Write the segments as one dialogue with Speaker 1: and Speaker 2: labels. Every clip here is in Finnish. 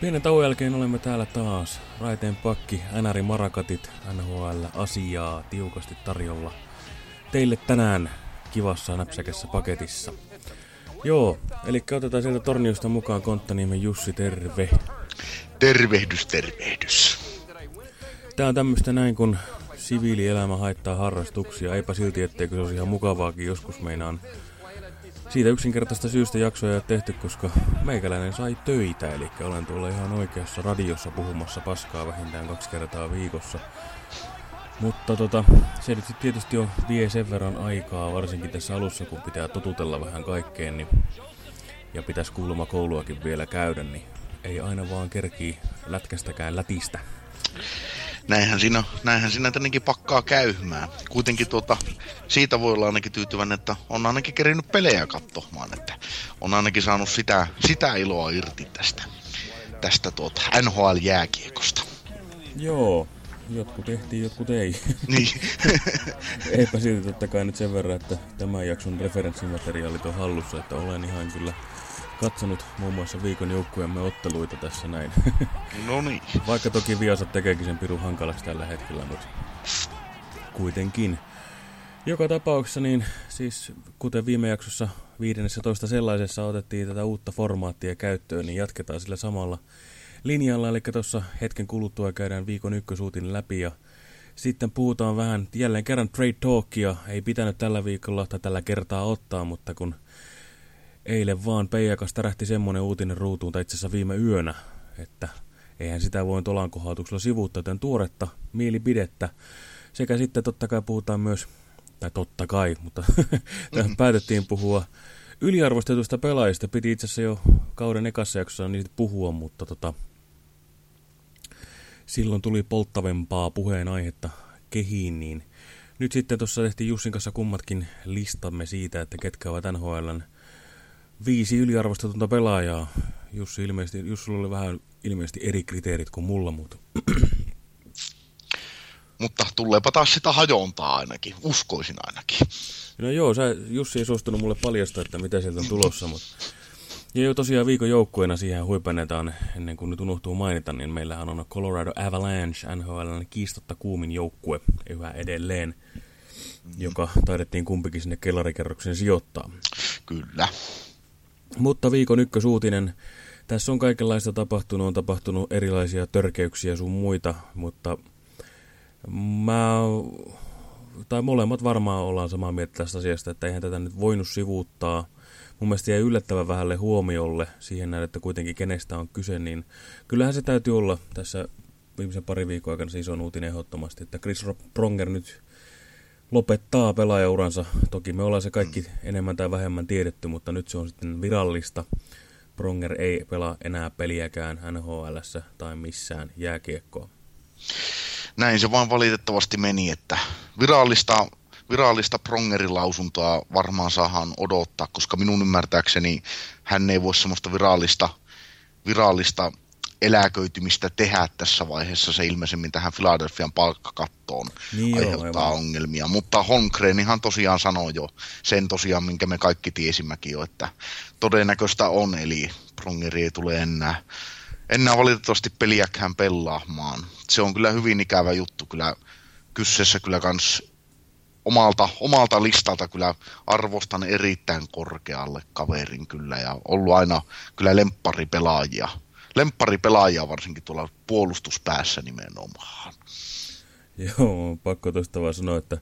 Speaker 1: Pienen tauon jälkeen olemme täällä taas. Raiteen pakki, NR Marakatit, NHL, asiaa tiukasti tarjolla. Teille tänään kivassa näpsäkässä paketissa. Joo, eli otetaan sieltä Torniosta mukaan konttaniemen Jussi, terve.
Speaker 2: Tervehdys, tervehdys.
Speaker 1: Tää on tämmöistä näin, kun siviilielämä haittaa harrastuksia. Eipä silti, etteikö se olisi ihan mukavaakin joskus meinaan siitä yksinkertaista syystä jaksoja ei ole tehty, koska meikäläinen sai töitä, eli olen tuolla ihan oikeassa radiossa puhumassa paskaa vähintään kaksi kertaa viikossa. Mutta tota, se nyt tietysti on vie sen verran aikaa, varsinkin tässä alussa, kun pitää totutella vähän kaikkeen, niin, ja pitäisi kuuluma kouluakin vielä käydä, niin ei aina vaan kerkii lätkästäkään lätistä
Speaker 2: näinhän siinä, näinhän siinä tännekin pakkaa käymään. Kuitenkin tuota, siitä voi olla ainakin tyytyväinen, että on ainakin kerinyt pelejä katsomaan, että on ainakin saanut sitä, sitä iloa irti tästä, tästä tuota NHL-jääkiekosta.
Speaker 1: Joo, jotkut tehtiin, jotkut ei.
Speaker 2: Niin.
Speaker 1: Eipä silti totta kai nyt sen verran, että tämän jakson referenssimateriaalit on hallussa, että olen ihan kyllä katsonut muun muassa viikon joukkueemme otteluita tässä näin.
Speaker 2: No niin.
Speaker 1: Vaikka toki Viasat tekeekin sen pirun hankalaksi tällä hetkellä, mutta kuitenkin. Joka tapauksessa, niin siis kuten viime jaksossa 15 sellaisessa otettiin tätä uutta formaattia käyttöön, niin jatketaan sillä samalla linjalla. Eli tuossa hetken kuluttua käydään viikon ykkösuutin läpi ja sitten puhutaan vähän jälleen kerran trade talkia. Ei pitänyt tällä viikolla tai tällä kertaa ottaa, mutta kun eilen vaan Peijakas tärähti semmonen uutinen ruutuun, tai itse asiassa viime yönä, että eihän sitä voi olankohautuksella sivuuttaa, joten tuoretta mielipidettä. Sekä sitten totta kai puhutaan myös, tai totta kai, mutta päätettiin puhua yliarvostetuista pelaajista. Piti itse asiassa jo kauden ekassa jaksossa niistä puhua, mutta tota, silloin tuli polttavempaa puheenaihetta kehiin, niin nyt sitten tuossa tehtiin Jussin kanssa kummatkin listamme siitä, että ketkä ovat NHLn viisi yliarvostetunta pelaajaa. Jussi ilmeisesti, Jussi oli vähän ilmeisesti eri kriteerit kuin mulla, mutta...
Speaker 2: mutta tuleepa taas sitä hajontaa ainakin, uskoisin ainakin.
Speaker 1: No joo, sä, Jussi ei suostunut mulle paljasta, että mitä sieltä on tulossa, mutta... Ja jo tosiaan viikon joukkueena siihen huipennetaan, ennen kuin nyt unohtuu mainita, niin meillähän on Colorado Avalanche, NHL kiistotta kuumin joukkue yhä edelleen, joka taidettiin kumpikin sinne kellarikerrokseen sijoittaa.
Speaker 2: Kyllä.
Speaker 1: Mutta viikon ykkösuutinen. Tässä on kaikenlaista tapahtunut, on tapahtunut erilaisia törkeyksiä sun muita, mutta mä, tai molemmat varmaan ollaan samaa mieltä tästä asiasta, että eihän tätä nyt voinut sivuuttaa. Mun mielestä jäi yllättävän vähälle huomiolle siihen näin, että kuitenkin kenestä on kyse, niin kyllähän se täytyy olla tässä viimeisen pari viikon aikana se iso uutinen ehdottomasti, että Chris Pronger nyt lopettaa pelaajauransa. Toki me ollaan se kaikki enemmän tai vähemmän tiedetty, mutta nyt se on sitten virallista. Pronger ei pelaa enää peliäkään nhl tai missään jääkiekkoa.
Speaker 2: Näin se vaan valitettavasti meni, että virallista, virallista Prongerin lausuntoa varmaan saadaan odottaa, koska minun ymmärtääkseni hän ei voi semmoista virallista, virallista eläköitymistä tehdä tässä vaiheessa. Se ilmeisemmin tähän Philadelphian palkkakattoon niin aiheuttaa joo, ongelmia. Mutta Holmgrenihan tosiaan sanoi jo sen tosiaan, minkä me kaikki tiesimmekin jo, että todennäköistä on, eli Prongeri ei tule enää, enää valitettavasti peliäkään pelaamaan. Se on kyllä hyvin ikävä juttu. Kyllä kyseessä kyllä kans omalta, omalta listalta kyllä arvostan erittäin korkealle kaverin kyllä ja ollut aina kyllä lempparipelaajia pelaajia varsinkin tuolla puolustuspäässä nimenomaan.
Speaker 1: Joo, pakko tuosta vaan sanoa, että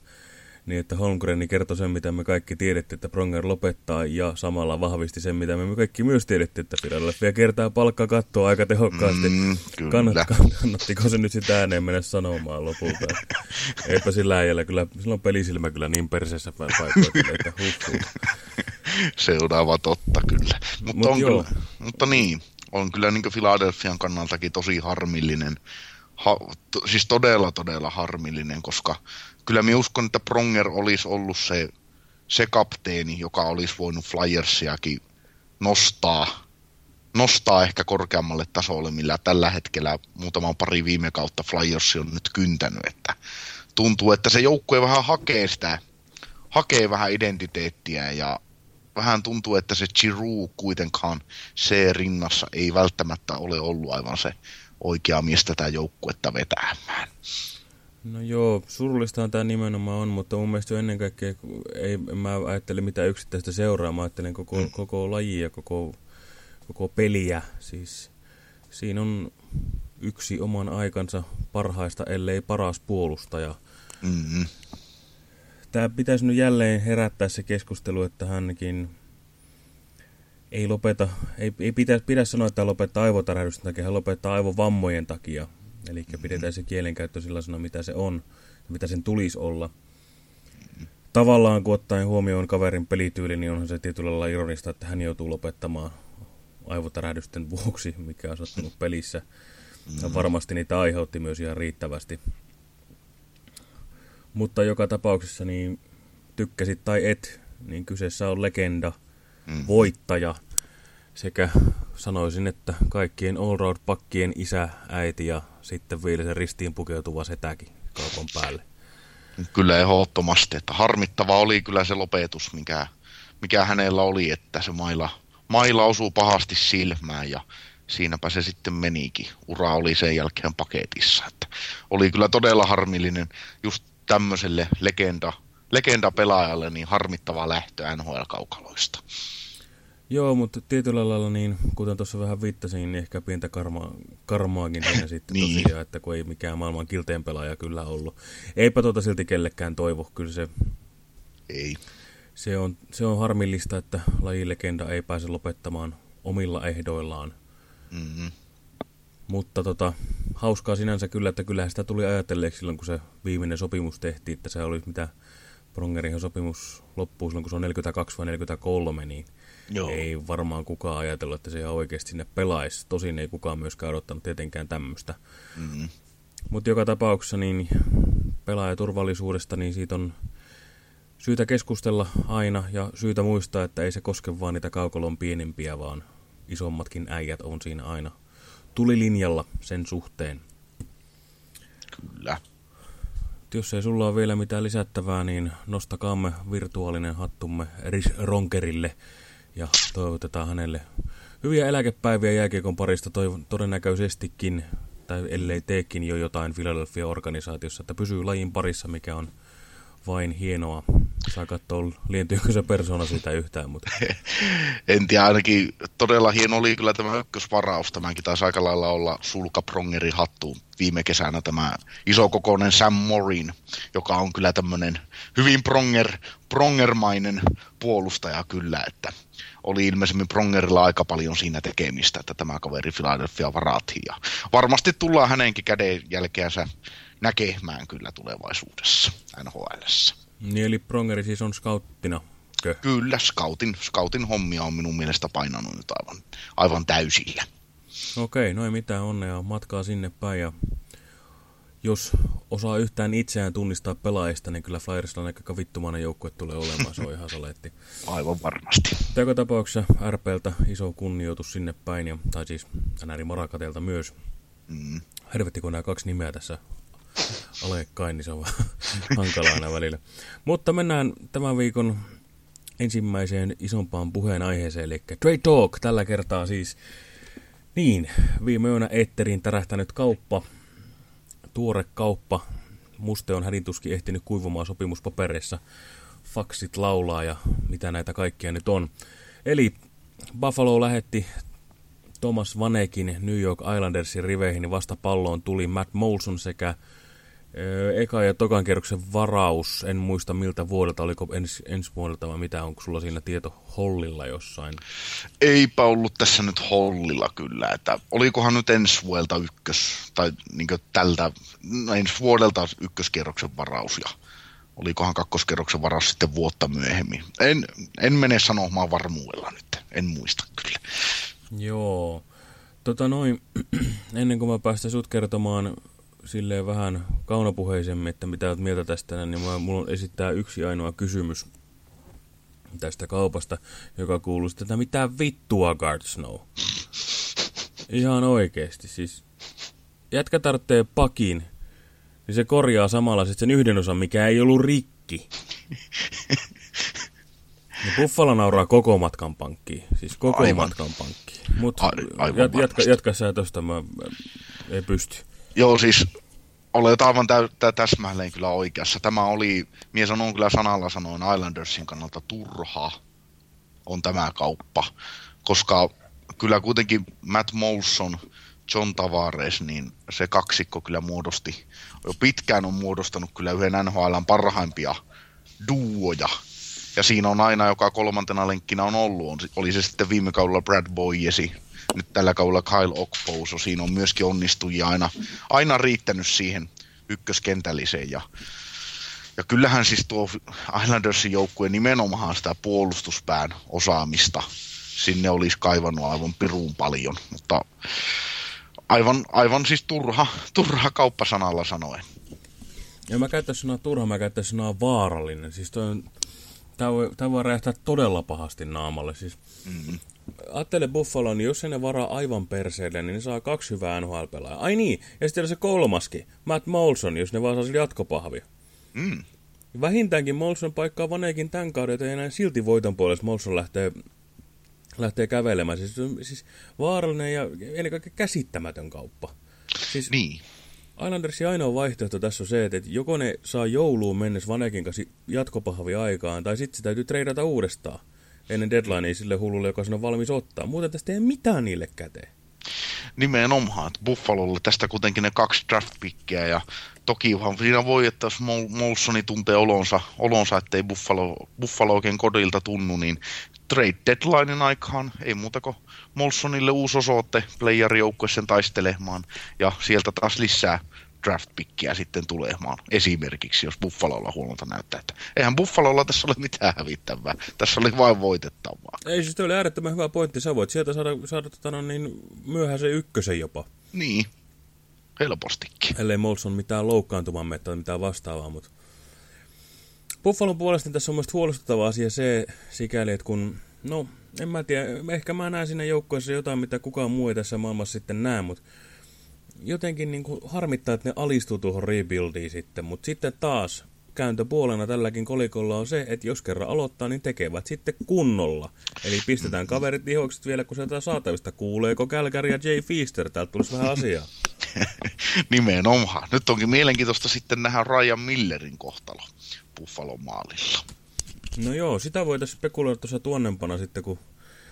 Speaker 1: niin, että Holmgren kertoi sen, mitä me kaikki tiedettiin, että Pronger lopettaa, ja samalla vahvisti sen, mitä me kaikki myös tiedettiin, että vielä kertaa palkka kattoa aika tehokkaasti. Mm, Kannat, kannattiko se nyt sitä ääneen mennä sanomaan lopulta? Eipä sillä äijällä kyllä, silloin pelisilmä kyllä niin perseessä paikoilla, että huh,
Speaker 2: Se on aivan totta kyllä. Mutta, Mut on kyllä, mutta niin, on kyllä niin Philadelphian kannaltakin tosi harmillinen, ha, to, siis todella todella harmillinen, koska kyllä minä uskon, että Pronger olisi ollut se, se kapteeni, joka olisi voinut Flyersiakin nostaa, nostaa ehkä korkeammalle tasolle, millä tällä hetkellä muutaman pari viime kautta Flyers on nyt kyntänyt, että tuntuu, että se joukkue vähän hakee sitä, hakee vähän identiteettiä ja vähän tuntuu, että se Chiru kuitenkaan se rinnassa ei välttämättä ole ollut aivan se oikea mies tätä joukkuetta vetämään.
Speaker 1: No joo, surullistahan tämä nimenomaan on, mutta mun mielestä ennen kaikkea, ei, mä ajattele mitä yksittäistä seuraa, mä ajattelen koko, mm. koko lajia, koko, koko peliä. Siis siinä on yksi oman aikansa parhaista, ellei paras puolustaja. Mm -hmm. Tämä pitäisi nyt jälleen herättää se keskustelu, että hänkin ei lopeta, ei, ei pidä, pidä sanoa, että lopettaa aivotärähdysten takia, hän lopettaa aivovammojen takia. Eli pidetään se kielenkäyttö sellaisena, mitä se on ja mitä sen tulisi olla. Tavallaan kun ottaen huomioon kaverin pelityyli, niin onhan se tietyllä lailla ironista, että hän joutuu lopettamaan aivotärähdysten vuoksi, mikä on sattunut pelissä. Ja varmasti niitä aiheutti myös ihan riittävästi. Mutta joka tapauksessa niin tykkäsit tai et, niin kyseessä on legenda, mm. voittaja sekä sanoisin, että kaikkien allround-pakkien isä, äiti ja sitten vielä se ristiin pukeutuva setäkin kaupan päälle.
Speaker 2: Kyllä ehdottomasti, että harmittava oli kyllä se lopetus, mikä, mikä hänellä oli, että se maila, maila osuu pahasti silmään ja siinäpä se sitten menikin. Ura oli sen jälkeen paketissa. Että oli kyllä todella harmillinen just tämmöiselle legenda, legenda pelaajalle niin harmittava lähtö NHL-kaukaloista.
Speaker 1: Joo, mutta tietyllä lailla, niin, kuten tuossa vähän viittasin, niin ehkä pientä karma, karmaakin siinä sitten niin. tosiaan, että kun ei mikään maailman kilteen pelaaja kyllä ollut. Eipä tuota silti kellekään toivo, kyllä se...
Speaker 2: Ei.
Speaker 1: Se on, se on harmillista, että lajilegenda ei pääse lopettamaan omilla ehdoillaan. Mm -hmm. Mutta tota, hauskaa sinänsä kyllä, että kyllähän sitä tuli ajatelleeksi silloin, kun se viimeinen sopimus tehtiin, että se oli mitä Prongerin sopimus loppuu silloin, kun se on 42 vai 43, niin Joo. ei varmaan kukaan ajatellut, että se ihan oikeasti sinne pelaisi. Tosin ei kukaan myöskään odottanut tietenkään tämmöistä. Mm -hmm. Mutta joka tapauksessa niin pelaajaturvallisuudesta, niin siitä on syytä keskustella aina ja syytä muistaa, että ei se koske vaan niitä kaukolon pienempiä, vaan isommatkin äijät on siinä aina tulilinjalla sen suhteen.
Speaker 2: Kyllä.
Speaker 1: Jos ei sulla ole vielä mitään lisättävää, niin nostakaamme virtuaalinen hattumme Rish Ronkerille ja toivotetaan hänelle hyviä eläkepäiviä jääkiekon parista todennäköisestikin, tai ellei teekin jo jotain Philadelphia-organisaatiossa, että pysyy lajin parissa, mikä on vain hienoa. Saa katsoa, lientyykö se persona sitä yhtään, mutta...
Speaker 2: en tiedä, ainakin todella hieno oli kyllä tämä ykkösvaraus. Tämänkin taisi aika lailla olla sulka prongeri hattuun viime kesänä tämä isokokoinen Sam Morin, joka on kyllä tämmöinen hyvin pronger, prongermainen puolustaja kyllä, että oli ilmeisemmin Prongerilla aika paljon siinä tekemistä, että tämä kaveri Philadelphia varatiin. Ja varmasti tullaan hänenkin käden jälkeensä näkemään kyllä tulevaisuudessa NHL.
Speaker 1: Niin eli Prongeri siis on skauttina? Kö?
Speaker 2: Kyllä, scoutin, scoutin hommia on minun mielestä painanut nyt aivan, aivan täysillä.
Speaker 1: Okei, no ei mitään onnea, matkaa sinne päin ja jos osaa yhtään itseään tunnistaa pelaajista, niin kyllä Flyersilla aika vittumainen joukkue tulee olemaan, se on ihan saletti.
Speaker 2: Aivan varmasti.
Speaker 1: Joka tapauksessa RPltä iso kunnioitus sinne päin, ja, tai siis NR Marakatelta myös. Mm. Hervetti, kun nämä kaksi nimeä tässä alekkain, niin se on hankalaa aina välillä. Mutta mennään tämän viikon ensimmäiseen isompaan puheenaiheeseen, eli Trade Talk tällä kertaa siis. Niin, viime yönä Etteriin tärähtänyt kauppa tuore kauppa. Muste on hädintuskin ehtinyt kuivumaan sopimuspaperissa. Faksit laulaa ja mitä näitä kaikkia nyt on. Eli Buffalo lähetti Thomas Vanekin New York Islandersin riveihin, niin vasta palloon tuli Matt Molson sekä eka ja tokan kierroksen varaus, en muista miltä vuodelta, oliko ens, ensi vuodelta vai mitä, onko sulla siinä tieto Hollilla jossain?
Speaker 2: Eipä ollut tässä nyt Hollilla kyllä, että olikohan nyt ensi vuodelta ykkös, tai niin tältä, no ensi vuodelta ykköskierroksen varaus ja olikohan kakkoskerroksen varaus sitten vuotta myöhemmin. En, en mene sanomaan varmuudella nyt, en muista kyllä.
Speaker 1: Joo, tota noin, ennen kuin mä päästän sut kertomaan silleen vähän kaunopuheisemmin, että mitä olet mieltä tästä, niin mulla on esittää yksi ainoa kysymys tästä kaupasta, joka kuuluu sitten, että mitä vittua Guard Snow? Ihan oikeesti. Siis jätkä tarvitsee pakin, niin se korjaa samalla sit sen yhden osan, mikä ei ollut rikki. Ja Buffalo nauraa koko matkan pankkiin. Siis koko
Speaker 2: Aivan.
Speaker 1: matkan pankkiin. Mutta jat, jatka, jatka sä tosta, mä, mä ei pysty.
Speaker 2: Joo, siis olet aivan tä- tä- täsmälleen kyllä oikeassa. Tämä oli, mies sanon kyllä sanalla sanoen Islandersin kannalta turha on tämä kauppa, koska kyllä kuitenkin Matt Molson, John Tavares, niin se kaksikko kyllä muodosti, jo pitkään on muodostanut kyllä yhden NHLn parhaimpia duoja. Ja siinä on aina, joka kolmantena lenkkinä on ollut, on, oli se sitten viime kaudella Brad Boyesi, nyt tällä kaudella Kyle Okposo, siinä on myöskin onnistujia aina, aina riittänyt siihen ykköskentälliseen ja ja kyllähän siis tuo Islandersin joukkue nimenomaan sitä puolustuspään osaamista sinne olisi kaivannut aivan piruun paljon, mutta aivan, aivan siis turha, turha kauppasanalla sanoen.
Speaker 1: Ja mä käyttäisin sanaa turha, mä käyttäisin sanaa vaarallinen. Siis toi on, tää voi, tää voi räjähtää todella pahasti naamalle. Siis,
Speaker 2: Mm.
Speaker 1: Ajattele Buffalo, niin jos se ne varaa aivan perseelle, niin ne saa kaksi hyvää NHL-pelaajaa. Ai niin, ja sitten se kolmaskin, Matt Molson, jos ne vaan saa sille jatkopahvia.
Speaker 2: Mm.
Speaker 1: Vähintäänkin Molson paikkaa Vaneekin tämän kauden, että ei enää silti voiton puolesta Molson lähtee, lähtee kävelemään. Siis, siis vaarallinen ja ennen kaikkea käsittämätön kauppa. Siis
Speaker 2: Niin.
Speaker 1: Islandersin ainoa vaihtoehto tässä on se, että joko ne saa jouluun mennessä Vanekin kanssa jatkopahvi aikaan, tai sitten se täytyy treidata uudestaan ennen deadlinea sille hullulle, joka sen on valmis ottaa. Muuten tästä ei mitään niille käteen.
Speaker 2: Nimenomaan, että Buffalolle tästä kuitenkin ne kaksi draft pickiä ja tokihan siinä voi, että jos Mol- Molsoni tuntee olonsa, olonsa ettei Buffalo, Buffalo oikein kodilta tunnu, niin trade deadlinein aikaan ei muuta kuin Molsonille uusi osoite playerijoukkueeseen taistelemaan ja sieltä taas lisää draft pickiä sitten tulemaan esimerkiksi, jos Buffalolla huonolta näyttää, että eihän Buffalolla tässä ole mitään hävittävää, tässä oli vain voitettavaa.
Speaker 1: Ei siis oli äärettömän hyvä pointti. Sä voit sieltä saada, saada tota, no, niin myöhäisen ykkösen jopa.
Speaker 2: Niin, helpostikin.
Speaker 1: Ellei Molson mitään loukkaantumamme tai mitään vastaavaa, mutta Buffalon puolesta tässä on myös huolestuttava asia se sikäli, että kun, no en mä tiedä, ehkä mä näen siinä joukkueessa jotain, mitä kukaan muu ei tässä maailmassa sitten näe, mutta jotenkin niin kuin harmittaa, että ne alistuu tuohon rebuildiin sitten, mutta sitten taas kääntöpuolena tälläkin kolikolla on se, että jos kerran aloittaa, niin tekevät sitten kunnolla. Eli pistetään kaverit ihokset vielä, kun sieltä saatavista kuuleeko Kälkäri ja Jay Feaster, täältä tulisi vähän asiaa.
Speaker 2: Nimenomaan. Nyt onkin mielenkiintoista sitten nähdä Ryan Millerin kohtalo Buffalon maalilla.
Speaker 1: No joo, sitä voitaisiin spekuloida tuossa tuonnempana sitten, kun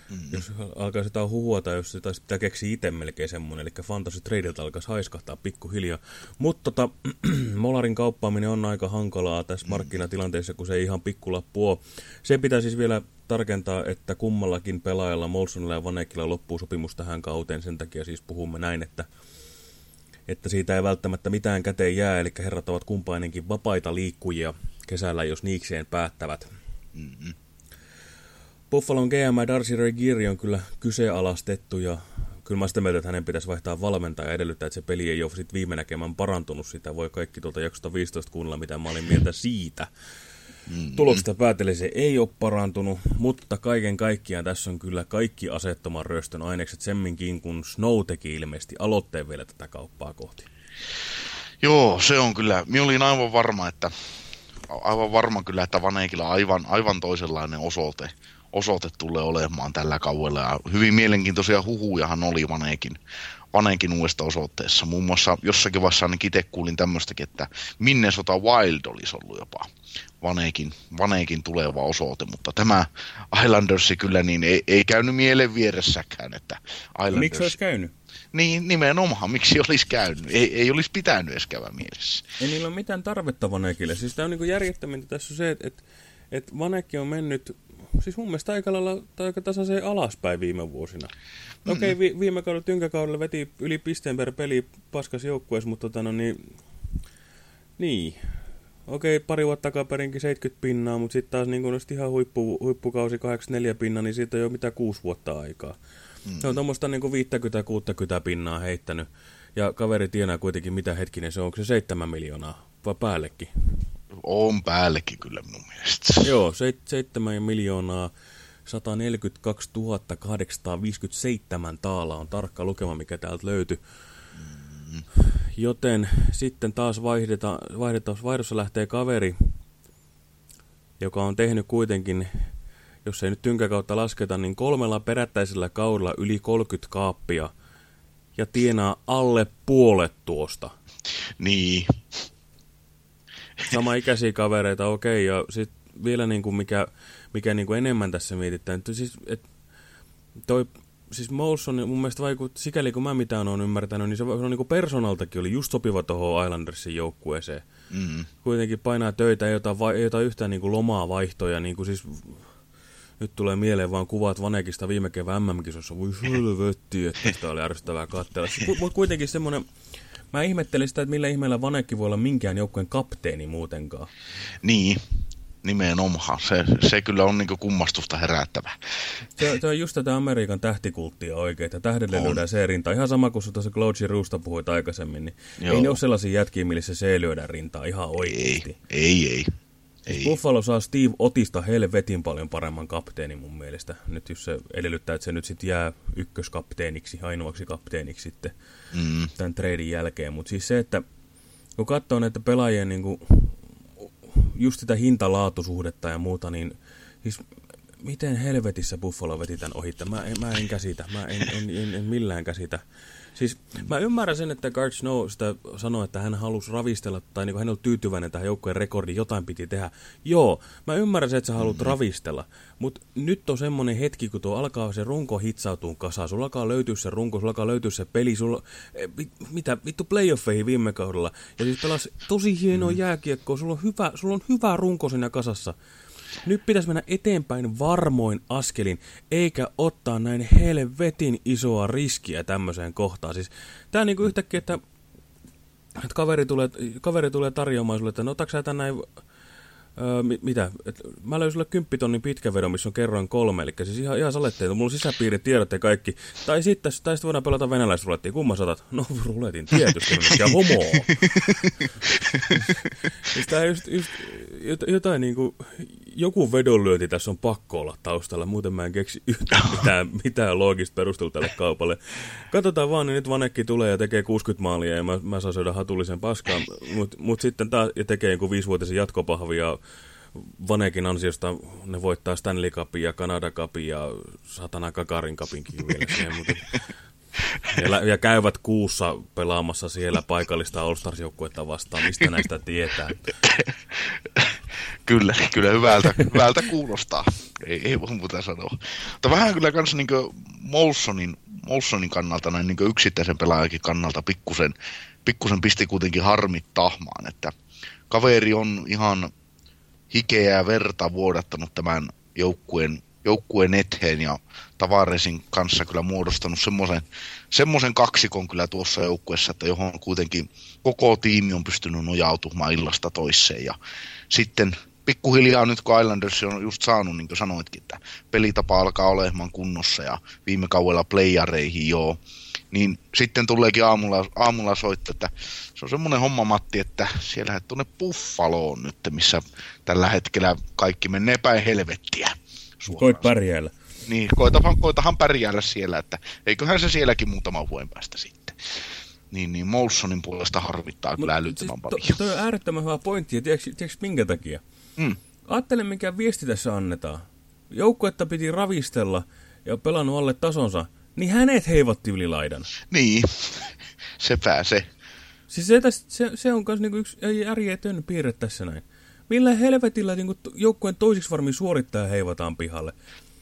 Speaker 1: mm. jos alkaisi jotain huhua tai jos sitä pitää keksiä itse melkein semmoinen, eli Fantasy Tradeilta alkaisi haiskahtaa pikkuhiljaa. Mutta tota, Molarin kauppaaminen on aika hankalaa tässä markkinatilanteessa, kun se ei ihan pikkulappu ole. Se pitää siis vielä tarkentaa, että kummallakin pelaajalla, Molsonilla ja Vanekilla loppuu sopimus tähän kauteen, sen takia siis puhumme näin, että että siitä ei välttämättä mitään käteen jää, eli herrat ovat kumpainenkin vapaita liikkujia kesällä, jos niikseen päättävät.
Speaker 2: Mm-hmm.
Speaker 1: Buffalon GM Darcy Regiri on kyllä kyseenalaistettu ja kyllä mä sitä mieltä, että hänen pitäisi vaihtaa valmentaja ja edellyttää, että se peli ei ole sit viime näkemään parantunut. Sitä voi kaikki tuolta jaksosta 15 kuunnella, mitä mä olin mieltä siitä. Mm-hmm. Tuloksesta päätellen se ei ole parantunut, mutta kaiken kaikkiaan tässä on kyllä kaikki asettoman ryöstön ainekset semminkin, kun Snow teki ilmeisesti aloitteen vielä tätä kauppaa kohti.
Speaker 2: Joo, se on kyllä. Minä olin aivan varma, että aivan varma kyllä, että Vanekilla aivan, aivan toisenlainen osoite, osoite tulee olemaan tällä kaudella. Ja hyvin mielenkiintoisia huhujahan oli Vanekin, Vanekin uudesta osoitteessa. Muun muassa jossakin vaiheessa ainakin itse kuulin tämmöistäkin, että Minnesota Wild olisi ollut jopa Vanekin, Vanekin tuleva osoite, mutta tämä Islandersi kyllä niin ei, ei käynyt mielen vieressäkään, että Islanders...
Speaker 1: Miksi olisi käynyt?
Speaker 2: Niin, nimenomaan. Miksi olisi käynyt? Ei, ei olisi pitänyt edes käydä mielessä.
Speaker 1: Ei niillä ole mitään tarvetta Vanekille. Siis tämä on niin järjettömintä tässä on se, että, että, että Vanekki on mennyt, siis mun mielestä aika lailla, tai aika tasaiseen alaspäin viime vuosina. Mm-hmm. Okei, okay, vi, viime kaudella tynkäkaudella veti yli pisteen per peli paskas joukkueessa, mutta tota no niin, niin. Okei, okay, pari vuotta takaperinkin 70 pinnaa, mutta sitten taas niin kun ihan huippu, huippukausi 84 pinnaa, niin siitä on jo mitä kuusi vuotta aikaa. Mm. Se on tuommoista niin 50-60 pinnaa heittänyt. Ja kaveri tienaa kuitenkin mitä hetkinen se on, onko se 7 miljoonaa vai päällekin?
Speaker 2: On päällekin kyllä minun mielestä.
Speaker 1: Joo, 7 miljoonaa 142 857 taala on tarkka lukema, mikä täältä löytyi. Joten sitten taas vaihdeta, vaihdeta, vaihdossa lähtee kaveri, joka on tehnyt kuitenkin, jos ei nyt tynkäkautta lasketa, niin kolmella perättäisellä kaudella yli 30 kaappia ja tienaa alle puolet tuosta.
Speaker 2: Niin.
Speaker 1: Sama ikäisiä kavereita, okei, okay, ja sitten vielä niin kuin mikä, mikä niin kuin enemmän tässä mietitään, että siis, et, toi siis Molson mun mielestä vaikutti, sikäli kun mä mitään on ymmärtänyt, niin se, se on niin kuin personaltakin oli just sopiva tuohon Islandersin joukkueeseen. Mm. Kuitenkin painaa töitä, ei ota, ei ota yhtään niin kuin lomaa vaihtoja, niin kuin siis nyt tulee mieleen vaan kuvat Vanekista viime kevään MM-kisossa. Voi helvetti, että sitä oli ärsyttävää katsella. Mutta kuitenkin semmoinen, mä ihmettelin sitä, että millä ihmeellä Vanekki voi olla minkään joukkueen kapteeni muutenkaan.
Speaker 2: Niin, nimenomaan. Se, se kyllä on niin kummastusta herättävä.
Speaker 1: Se, se on just tätä Amerikan tähtikulttia oikein, että tähdelle lyödään se rinta. Ihan sama kuin tuossa Claude Ruusta puhuit aikaisemmin, niin Joo. ei ne ole sellaisia jätkiä, missä se lyödään rintaa ihan oikeasti.
Speaker 2: Ei, ei, ei.
Speaker 1: Ei. Buffalo saa Steve Otista helvetin paljon paremman kapteeni mun mielestä. Nyt jos se edellyttää, että se nyt sitten jää ykköskapteeniksi, ainoaksi kapteeniksi sitten mm. tämän treidin jälkeen. Mutta siis se, että kun katsoo näitä pelaajien niin kuin, just sitä hintalaatusuhdetta ja muuta, niin siis miten helvetissä Buffalo veti tämän ohitta? Mä en, mä en käsitä, mä en, en, en, en millään käsitä. Siis mä ymmärrän sen, että Gart Snow sitä sanoi, että hän halusi ravistella, tai niin hän oli tyytyväinen tähän joukkojen rekordiin, jotain piti tehdä. Joo, mä ymmärrän sen, että sä haluat mm -hmm. ravistella, mutta nyt on semmoinen hetki, kun tuo alkaa se runko hitsautua kasaan, sulla alkaa löytyä se runko, sulla alkaa löytyä se peli, sulla, eh, mitä, vittu playoffeihin viime kaudella, ja siis pelas tosi hienoa mm. jääkiekkoa, sulla on hyvä, sulla on hyvä runko siinä kasassa. Nyt pitäisi mennä eteenpäin varmoin askelin, eikä ottaa näin helvetin isoa riskiä tämmöiseen kohtaan. Siis, tää on niinku yhtäkkiä, että, että kaveri, tulee, kaveri tulee tarjoamaan sulle, että no otatko sä tän näin Öö, mit, mitä? Et mä löin sulle kymppitonnin pitkävedon, missä on kerroin kolme, eli siis ihan, ihan saletteita. Mulla on sisäpiirit, tiedot ja kaikki. Tai sitten, tai sitten voidaan pelata venäläisrulettiin. Kumma satat? No, ruletin tietysti, ja homoa. siis tää just, just jotain niinku, joku vedonlyönti tässä on pakko olla taustalla, muuten mä en keksi yhtään mitään, mitään loogista perustelua tälle kaupalle. Katsotaan vaan, niin nyt Vanekki tulee ja tekee 60 maalia ja mä, mä saan syödä hatullisen paskaan, mutta mut sitten taas ja tekee joku viisivuotisen jatkopahvi ja Vanekin ansiosta ne voittaa Stanley Cupin ja Canada Cupin ja satana Kakarin Cupinkin vielä siihen, mutta ja, ja käyvät kuussa pelaamassa siellä paikallista All-Stars-joukkuetta vastaan. Mistä näistä tietää?
Speaker 2: kyllä, kyllä hyvältä, hyvältä kuulostaa. Ei, ei voi muuta sanoa. Mutta vähän kyllä kans niin Molsonin, Molsonin kannalta, näin niin yksittäisen pelaajakin kannalta pikkusen, pikkusen pisti kuitenkin harmittahmaan, että kaveri on ihan hikeä ja verta vuodattanut tämän joukkueen joukkueen eteen ja Tavaresin kanssa kyllä muodostanut semmoisen, semmoisen kaksikon kyllä tuossa joukkueessa, että johon kuitenkin koko tiimi on pystynyt nojautumaan illasta toiseen ja sitten pikkuhiljaa nyt kun Islanders on just saanut, niin kuin sanoitkin, että pelitapa alkaa olemaan kunnossa ja viime kaudella playareihin joo, niin sitten tuleekin aamulla, aamulla soittaa, että se on semmoinen homma Matti, että siellä tuonne Buffaloon nyt, missä tällä hetkellä kaikki menee päin helvettiä.
Speaker 1: Suoraan. Koit pärjäällä.
Speaker 2: Niin, koitahan, koitahan pärjäällä siellä, että eiköhän se sielläkin muutama vuoden päästä sitten. Niin, niin Molsonin puolesta harvittaa Mut, kyllä älyttömän siis paljon.
Speaker 1: To, toi on äärettömän hyvä pointti, ja tiedätkö, tiedätkö minkä takia? Mm. Ajattele, mikä viesti tässä annetaan. Joukkuetta piti ravistella ja pelannut alle tasonsa, niin hänet heivotti yli laidan.
Speaker 2: Niin, se pääsee.
Speaker 1: Siis se, se, se on myös niinku yksi järjetön piirre tässä näin. Millä helvetillä niin joukkueen toisiksi varmin suorittaja heivataan pihalle?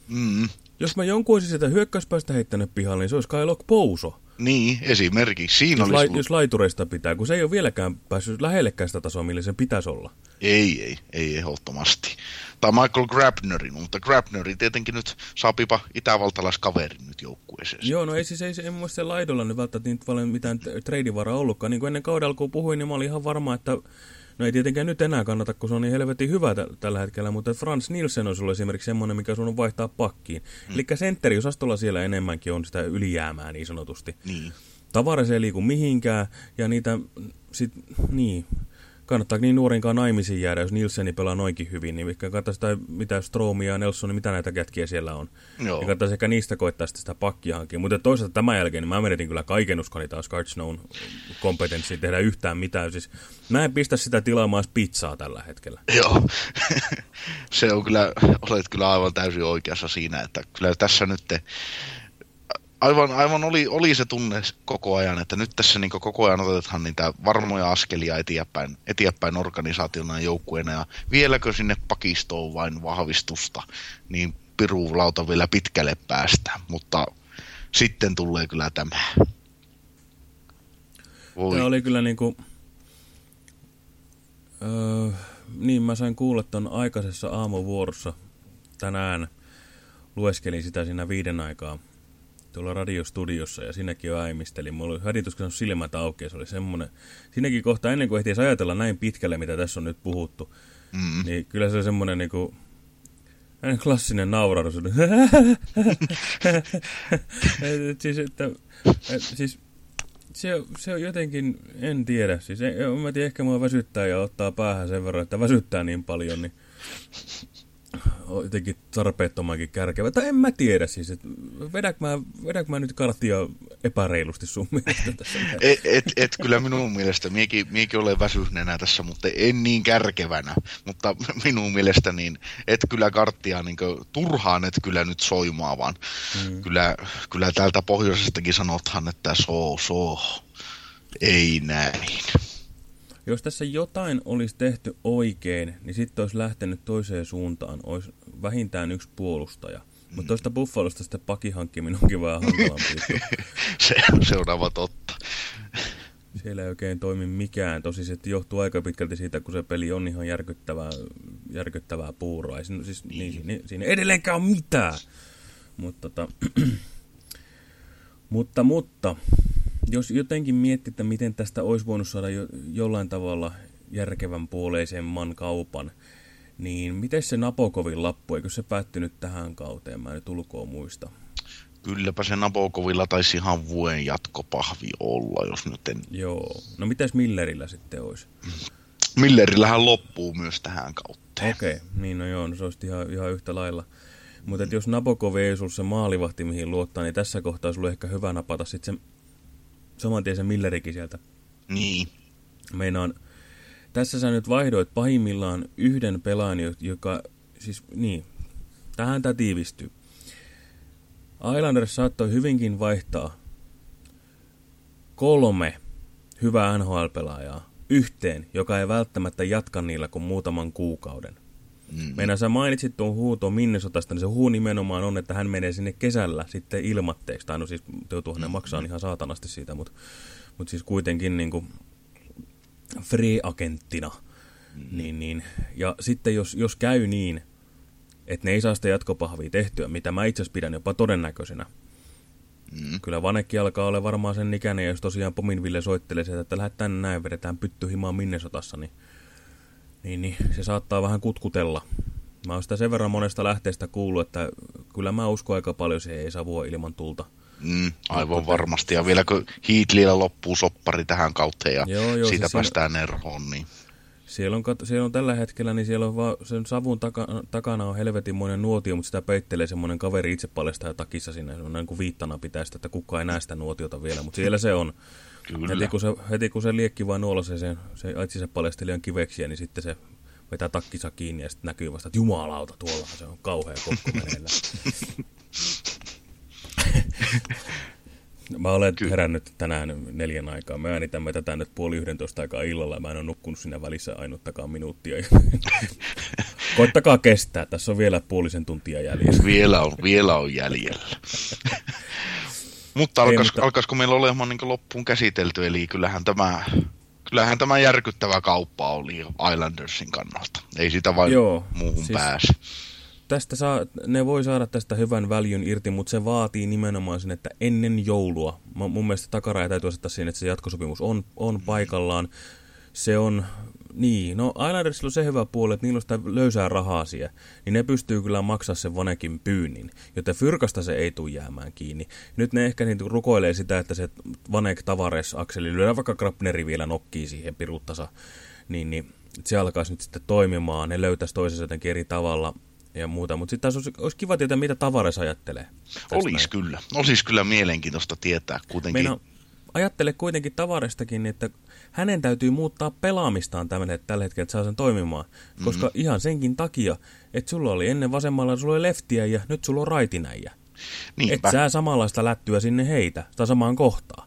Speaker 1: Mm. Jos mä jonkun olisin sitä hyökkäyspäästä heittänyt pihalle, niin se olisi Kyle Pouso.
Speaker 2: Niin, esimerkiksi. Siinä
Speaker 1: jos, olisi... la, jos laitureista pitää, kun se ei ole vieläkään päässyt lähellekään sitä tasoa, millä sen pitäisi olla.
Speaker 2: Ei, ei, ei ehdottomasti. Tai Michael Grabnerin, mutta Grabneri tietenkin nyt saapipa itävaltalaiskaverin nyt joukkueeseen.
Speaker 1: Joo, no ei siis ei, ei mun se laidolla nyt välttämättä niin paljon mitään treidivaraa ollutkaan. Niin kuin ennen kaudella kun puhuin, niin mä olin ihan varma, että No ei tietenkään nyt enää kannata, kun se on niin helvetin hyvä tällä hetkellä, mutta Frans Nielsen on sulla esimerkiksi semmoinen, mikä sun on vaihtaa pakkiin. Mm. Eli sentteriosastolla siellä enemmänkin on sitä ylijäämää niin sanotusti. Niin. Tavare se ei liiku mihinkään, ja niitä, sit, niin, kannattaa niin nuorinkaan naimisiin jäädä, jos Nielseni pelaa noinkin hyvin, niin kannattaa sitä, mitä Stromia ja Nelson, mitä näitä kätkiä siellä on. Joo. Ja kannattaa sekä niistä koittaa sitä, sitä pakkia. Mutta toisaalta tämän jälkeen niin mä menetin kyllä kaiken uskoni taas Card Snown kompetenssiin tehdä yhtään mitään. Siis mä en pistä sitä tilaamaan pizzaa tällä hetkellä.
Speaker 2: Joo, se on kyllä, olet kyllä aivan täysin oikeassa siinä, että kyllä tässä nyt te aivan, aivan oli, oli se tunne koko ajan, että nyt tässä niin koko ajan otetaan niitä varmoja askelia eteenpäin, eteenpäin organisaationa ja joukkueena, ja vieläkö sinne pakistoon vain vahvistusta, niin pirulauta vielä pitkälle päästä, mutta sitten tulee kyllä tämä.
Speaker 1: Voi. Tämä oli kyllä niin kuin, öö, niin mä sain kuulla tuon aikaisessa aamuvuorossa tänään, lueskelin sitä siinä viiden aikaa tuolla radiostudiossa ja sinäkin jo äimistelin. Mulla oli hädityskö silmät auki ja se oli semmoinen. Siinäkin kohta ennen kuin ehtiisi ajatella näin pitkälle, mitä tässä on nyt puhuttu, mm. niin kyllä se on semmoinen niin kuin, klassinen naurahdus. siis, että, et, siis se, se on jotenkin, en tiedä. Siis, en, mä tiedä, ehkä mua väsyttää ja ottaa päähän sen verran, että väsyttää niin paljon, niin jotenkin tarpeettomankin kärkevä. Tai en mä tiedä siis, että vedäkö mä, vedäkö mä nyt karttia epäreilusti sun mielestä tässä?
Speaker 2: Et, et, et kyllä minun mielestä, miekin, miekin olen väsyneenä tässä, mutta en niin kärkevänä. Mutta minun mielestä niin, et kyllä karttia niin kuin, turhaan et kyllä nyt soimaa, vaan mm. kyllä, kyllä täältä pohjoisestakin sanothan, että so, so, ei näin.
Speaker 1: Jos tässä jotain olisi tehty oikein, niin sitten olisi lähtenyt toiseen suuntaan. Olisi vähintään yksi puolustaja. Mm. Mutta tuosta Buffalosta sitten pakin hankkiminen onkin vähän hankalampi.
Speaker 2: se, on aivan totta.
Speaker 1: Siellä ei oikein toimi mikään. Tosi se johtuu aika pitkälti siitä, kun se peli on ihan järkyttävää, järkyttävää puuroa. Ei siinä, siis, niin. Niin, niin, siinä edelleenkään ole mitään. Mutta, tota, mutta, mutta jos jotenkin miettii, että miten tästä olisi voinut saada jo, jollain tavalla järkevän puoleisemman kaupan, niin miten se Napokovin lappu, eikö se päättynyt tähän kauteen? Mä en nyt ulkoa muista.
Speaker 2: Kylläpä se Napokovilla taisi ihan vuoden jatkopahvi olla, jos nyt en...
Speaker 1: Joo. No mitäs Millerillä sitten olisi?
Speaker 2: Millerillähän loppuu myös tähän kautta.
Speaker 1: Okei, okay. niin no joo, no se olisi ihan, ihan yhtä lailla. Mutta jos Nabokov ei olisi se maalivahti, mihin luottaa, niin tässä kohtaa ollut ehkä hyvä napata sitten se saman tien se Millerikin sieltä.
Speaker 2: Niin.
Speaker 1: Meinaan, tässä sä nyt vaihdoit pahimmillaan yhden pelaajan, joka, siis niin, tähän tämä tiivistyy. Islanders saattoi hyvinkin vaihtaa kolme hyvää NHL-pelaajaa yhteen, joka ei välttämättä jatka niillä kuin muutaman kuukauden. Mm. Meidän sä mainitsit tuon huuto Minnesotasta, niin se huu nimenomaan on, että hän menee sinne kesällä sitten ilmatteeksi. Tai no siis joutuu hänen maksaa ihan saatanasti siitä, mutta, mutta siis kuitenkin niin kuin free-agenttina. Mm. Niin, niin. Ja sitten jos, jos käy niin, että ne ei saa sitä jatkopahvia tehtyä, mitä mä itse pidän jopa todennäköisenä. Mm. Kyllä Vanekki alkaa olla varmaan sen ikäinen, ja jos tosiaan Pominville soittelee sieltä, että lähdet tänne näin, vedetään pyttyhimaan Minnesotassa, niin niin, niin se saattaa vähän kutkutella. Mä oon sitä sen verran monesta lähteestä kuullut, että kyllä mä uskon aika paljon se ei savua ilman tulta.
Speaker 2: Mm, aivan Mutta, varmasti. Ja vielä kun Heatleyllä loppuu soppari tähän kautta ja joo, joo, siitä siis päästään siellä, eroon, niin...
Speaker 1: Siellä on, siellä on tällä hetkellä, niin siellä on vaan, sen savun taka, takana on helvetinmoinen nuotio, mutta sitä peittelee semmoinen kaveri itse paljastaa takissa sinne. Se on näin kuin viittana pitäisi, että kukaan ei näe sitä nuotiota vielä, mutta siellä se on. Kyllä. Heti kun se, heti kun se liekki vaan nuolasee sen, se se paljastelijan kiveksiä, niin sitten se vetää takkisa kiinni ja sitten näkyy vasta, että jumalauta, tuolla se on kauhea kokko meneillä. Mä olen Kyllä. herännyt tänään neljän aikaa. Mä äänitämme tätä nyt puoli yhdentoista aikaa illalla. Mä en ole nukkunut siinä välissä ainuttakaan minuuttia. Koittakaa kestää. Tässä on vielä puolisen tuntia jäljellä.
Speaker 2: Vielä on, vielä on jäljellä. Mutta, alkais, mutta alkaisiko meillä olemaan niin loppuun käsitelty, eli kyllähän tämä, kyllähän tämä järkyttävä kauppa oli Islandersin kannalta. Ei sitä vain Joo, muuhun siis pääse.
Speaker 1: Tästä saa, ne voi saada tästä hyvän väljyn irti, mutta se vaatii nimenomaan sen, että ennen joulua, mun mielestä takaraja täytyy asettaa siihen, että se jatkosopimus on, on paikallaan. Se on niin, no Islandersilla on se hyvä puoli, että niillä on sitä löysää rahaa siellä, niin ne pystyy kyllä maksaa sen Vanekin pyynnin, joten Fyrkasta se ei tule jäämään kiinni. Nyt ne ehkä niin rukoilee sitä, että se Vanek Tavares akseli lyödään vaikka Krapneri vielä nokkii siihen piruttasa, niin, niin se alkaisi nyt sitten toimimaan, ne löytäisi toisensa jotenkin eri tavalla ja muuta. Mutta sitten olisi, olisi kiva tietää, mitä Tavares ajattelee.
Speaker 2: Olisi kyllä. Olisi kyllä mielenkiintoista tietää kuitenkin. Meina,
Speaker 1: ajattele kuitenkin Tavarestakin, että hänen täytyy muuttaa pelaamistaan tämmöinen, tällä hetkellä, että saa sen toimimaan. Koska mm -hmm. ihan senkin takia, että sulla oli ennen vasemmalla, sulla oli leftiä ja nyt sulla on raitinäjä. Että sä samanlaista lättyä sinne heitä, tai samaan kohtaan.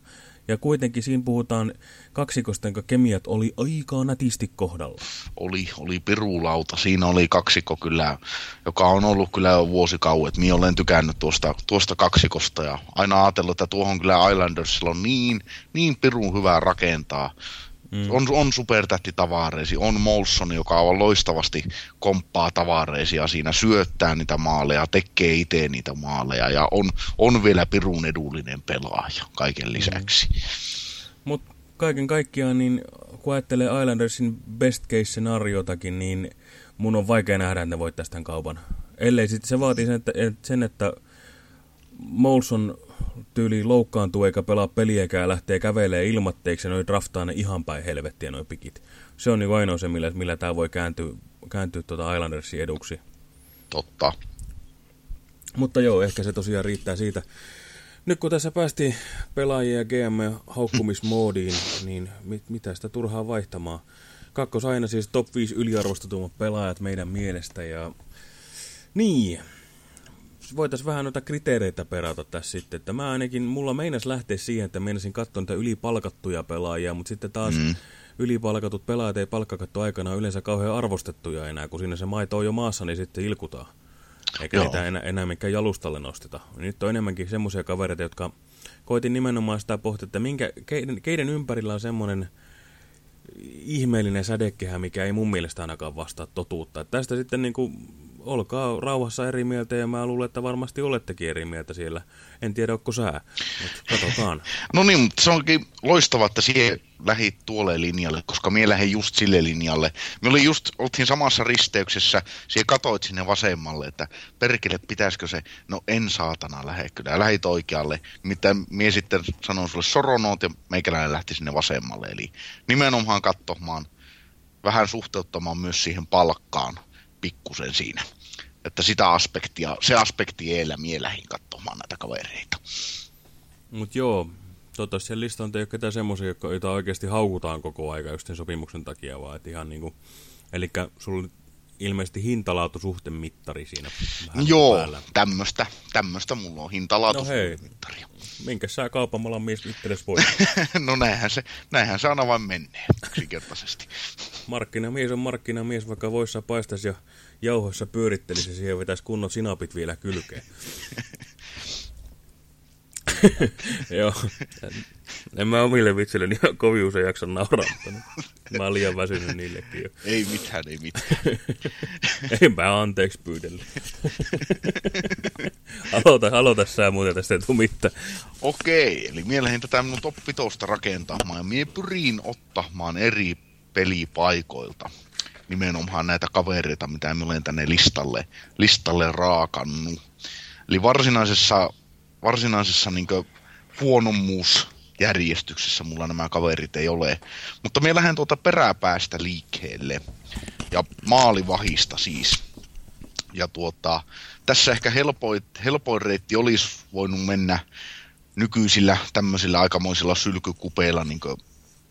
Speaker 1: Ja kuitenkin siinä puhutaan kaksikosta, jonka kemiat oli aika nätisti kohdalla.
Speaker 2: Oli, oli pirulauta. Siinä oli kaksikko kyllä, joka on ollut kyllä jo vuosikauet. Minä olen tykännyt tuosta, tuosta kaksikosta ja aina ajatellut, että tuohon kyllä Islandersilla on niin, niin pirun hyvää rakentaa. Mm. On, on supertähti tavareisi, on Molson, joka on loistavasti komppaa tavareisia siinä, syöttää niitä maaleja, tekee itse niitä maaleja ja on, on vielä pirun edullinen pelaaja kaiken lisäksi. Mm.
Speaker 1: Mutta kaiken kaikkiaan, niin kun ajattelee Islandersin best case scenariotakin, niin mun on vaikea nähdä, että ne voittaisi tämän kaupan. Ellei sitten se vaatii sen, että, sen, että Molson tyyli loukkaantuu eikä pelaa peliäkään ja lähtee kävelemään ilmatteeksi ja noin draftaa ne ihan päin helvettiä noin pikit. Se on niin ainoa se, millä, millä tämä voi kääntyä, kääntyä tuota Islandersin eduksi.
Speaker 2: Totta.
Speaker 1: Mutta joo, ehkä se tosiaan riittää siitä. Nyt kun tässä päästiin pelaajia ja GM haukkumismoodiin, niin mit, mitä sitä turhaa vaihtamaan? Kakkos aina siis top 5 yliarvostetummat pelaajat meidän mielestä ja niin, voitaisiin vähän noita kriteereitä perata tässä sitten, että mä ainakin, mulla meinas lähteä siihen, että meinasin katsoa niitä ylipalkattuja pelaajia, mutta sitten taas mm. ylipalkatut pelaajat ei palkkakattu aikana yleensä kauhean arvostettuja enää, kun siinä se maito on jo maassa, niin sitten ilkutaan. Eikä Joo. niitä enää, enää mikään jalustalle nosteta. Nyt on enemmänkin semmoisia kavereita, jotka koitin nimenomaan sitä pohtia, että minkä, keiden, keiden ympärillä on semmoinen ihmeellinen sädekehä, mikä ei mun mielestä ainakaan vastaa totuutta. Että tästä sitten niin kuin olkaa rauhassa eri mieltä ja mä luulen, että varmasti olettekin eri mieltä siellä. En tiedä, onko sä, mutta katsotaan.
Speaker 2: no niin, mutta se onkin loistavaa, että siihen lähit tuolle linjalle, koska mie lähdin just sille linjalle. Me oli just, oltiin samassa risteyksessä, siihen katoit sinne vasemmalle, että perkele, pitäisikö se, no en saatana lähde kyllä, lähit oikealle. Mitä mie sitten sanoin sulle soronoot ja meikäläinen lähti sinne vasemmalle, eli nimenomaan katsomaan, vähän suhteuttamaan myös siihen palkkaan pikkusen siinä. Että sitä aspektia, se aspekti eellä mie lähin katsomaan näitä kavereita.
Speaker 1: Mut joo, toivottavasti sen listan ei ole ketään semmoisia, joita oikeasti haukutaan koko aika just sen sopimuksen takia, vaan että ihan niinku, eli sulla ilmeisesti hintalaatusuhteen mittari siinä
Speaker 2: vähän Joo, päällä. tämmöstä, tämmöstä mulla on hintalaatusuhdemittari. No
Speaker 1: minkä sä kaupamalla mies itsellesi voi?
Speaker 2: no näinhän se, näinhän se aina vain menee yksinkertaisesti.
Speaker 1: markkinamies on markkinamies, vaikka voissa paistaisi ja jauhoissa pyörittelisi, siihen vetäisi kunnon sinapit vielä kylkeen. Joo. En mä omille vitselleni ihan kovin usein jaksa nauraa, mutta mä oon liian väsynyt niillekin jo.
Speaker 2: Ei mitään, ei mitään.
Speaker 1: ei mä anteeksi pyydellä. aloita, aloita sä muuten tästä ei tule mitään.
Speaker 2: Okei, eli mieleen tätä minun top rakentamaan ja mie pyriin ottamaan eri pelipaikoilta nimenomaan näitä kavereita, mitä me olen tänne listalle, listalle raakannut. Eli varsinaisessa varsinaisessa niin huonommuusjärjestyksessä mulla nämä kaverit ei ole. Mutta me lähden tuota peräpäästä liikkeelle ja maalivahista siis. Ja tuota, tässä ehkä helpoin, helpoin reitti olisi voinut mennä nykyisillä tämmöisillä aikamoisilla sylkykupeilla, niin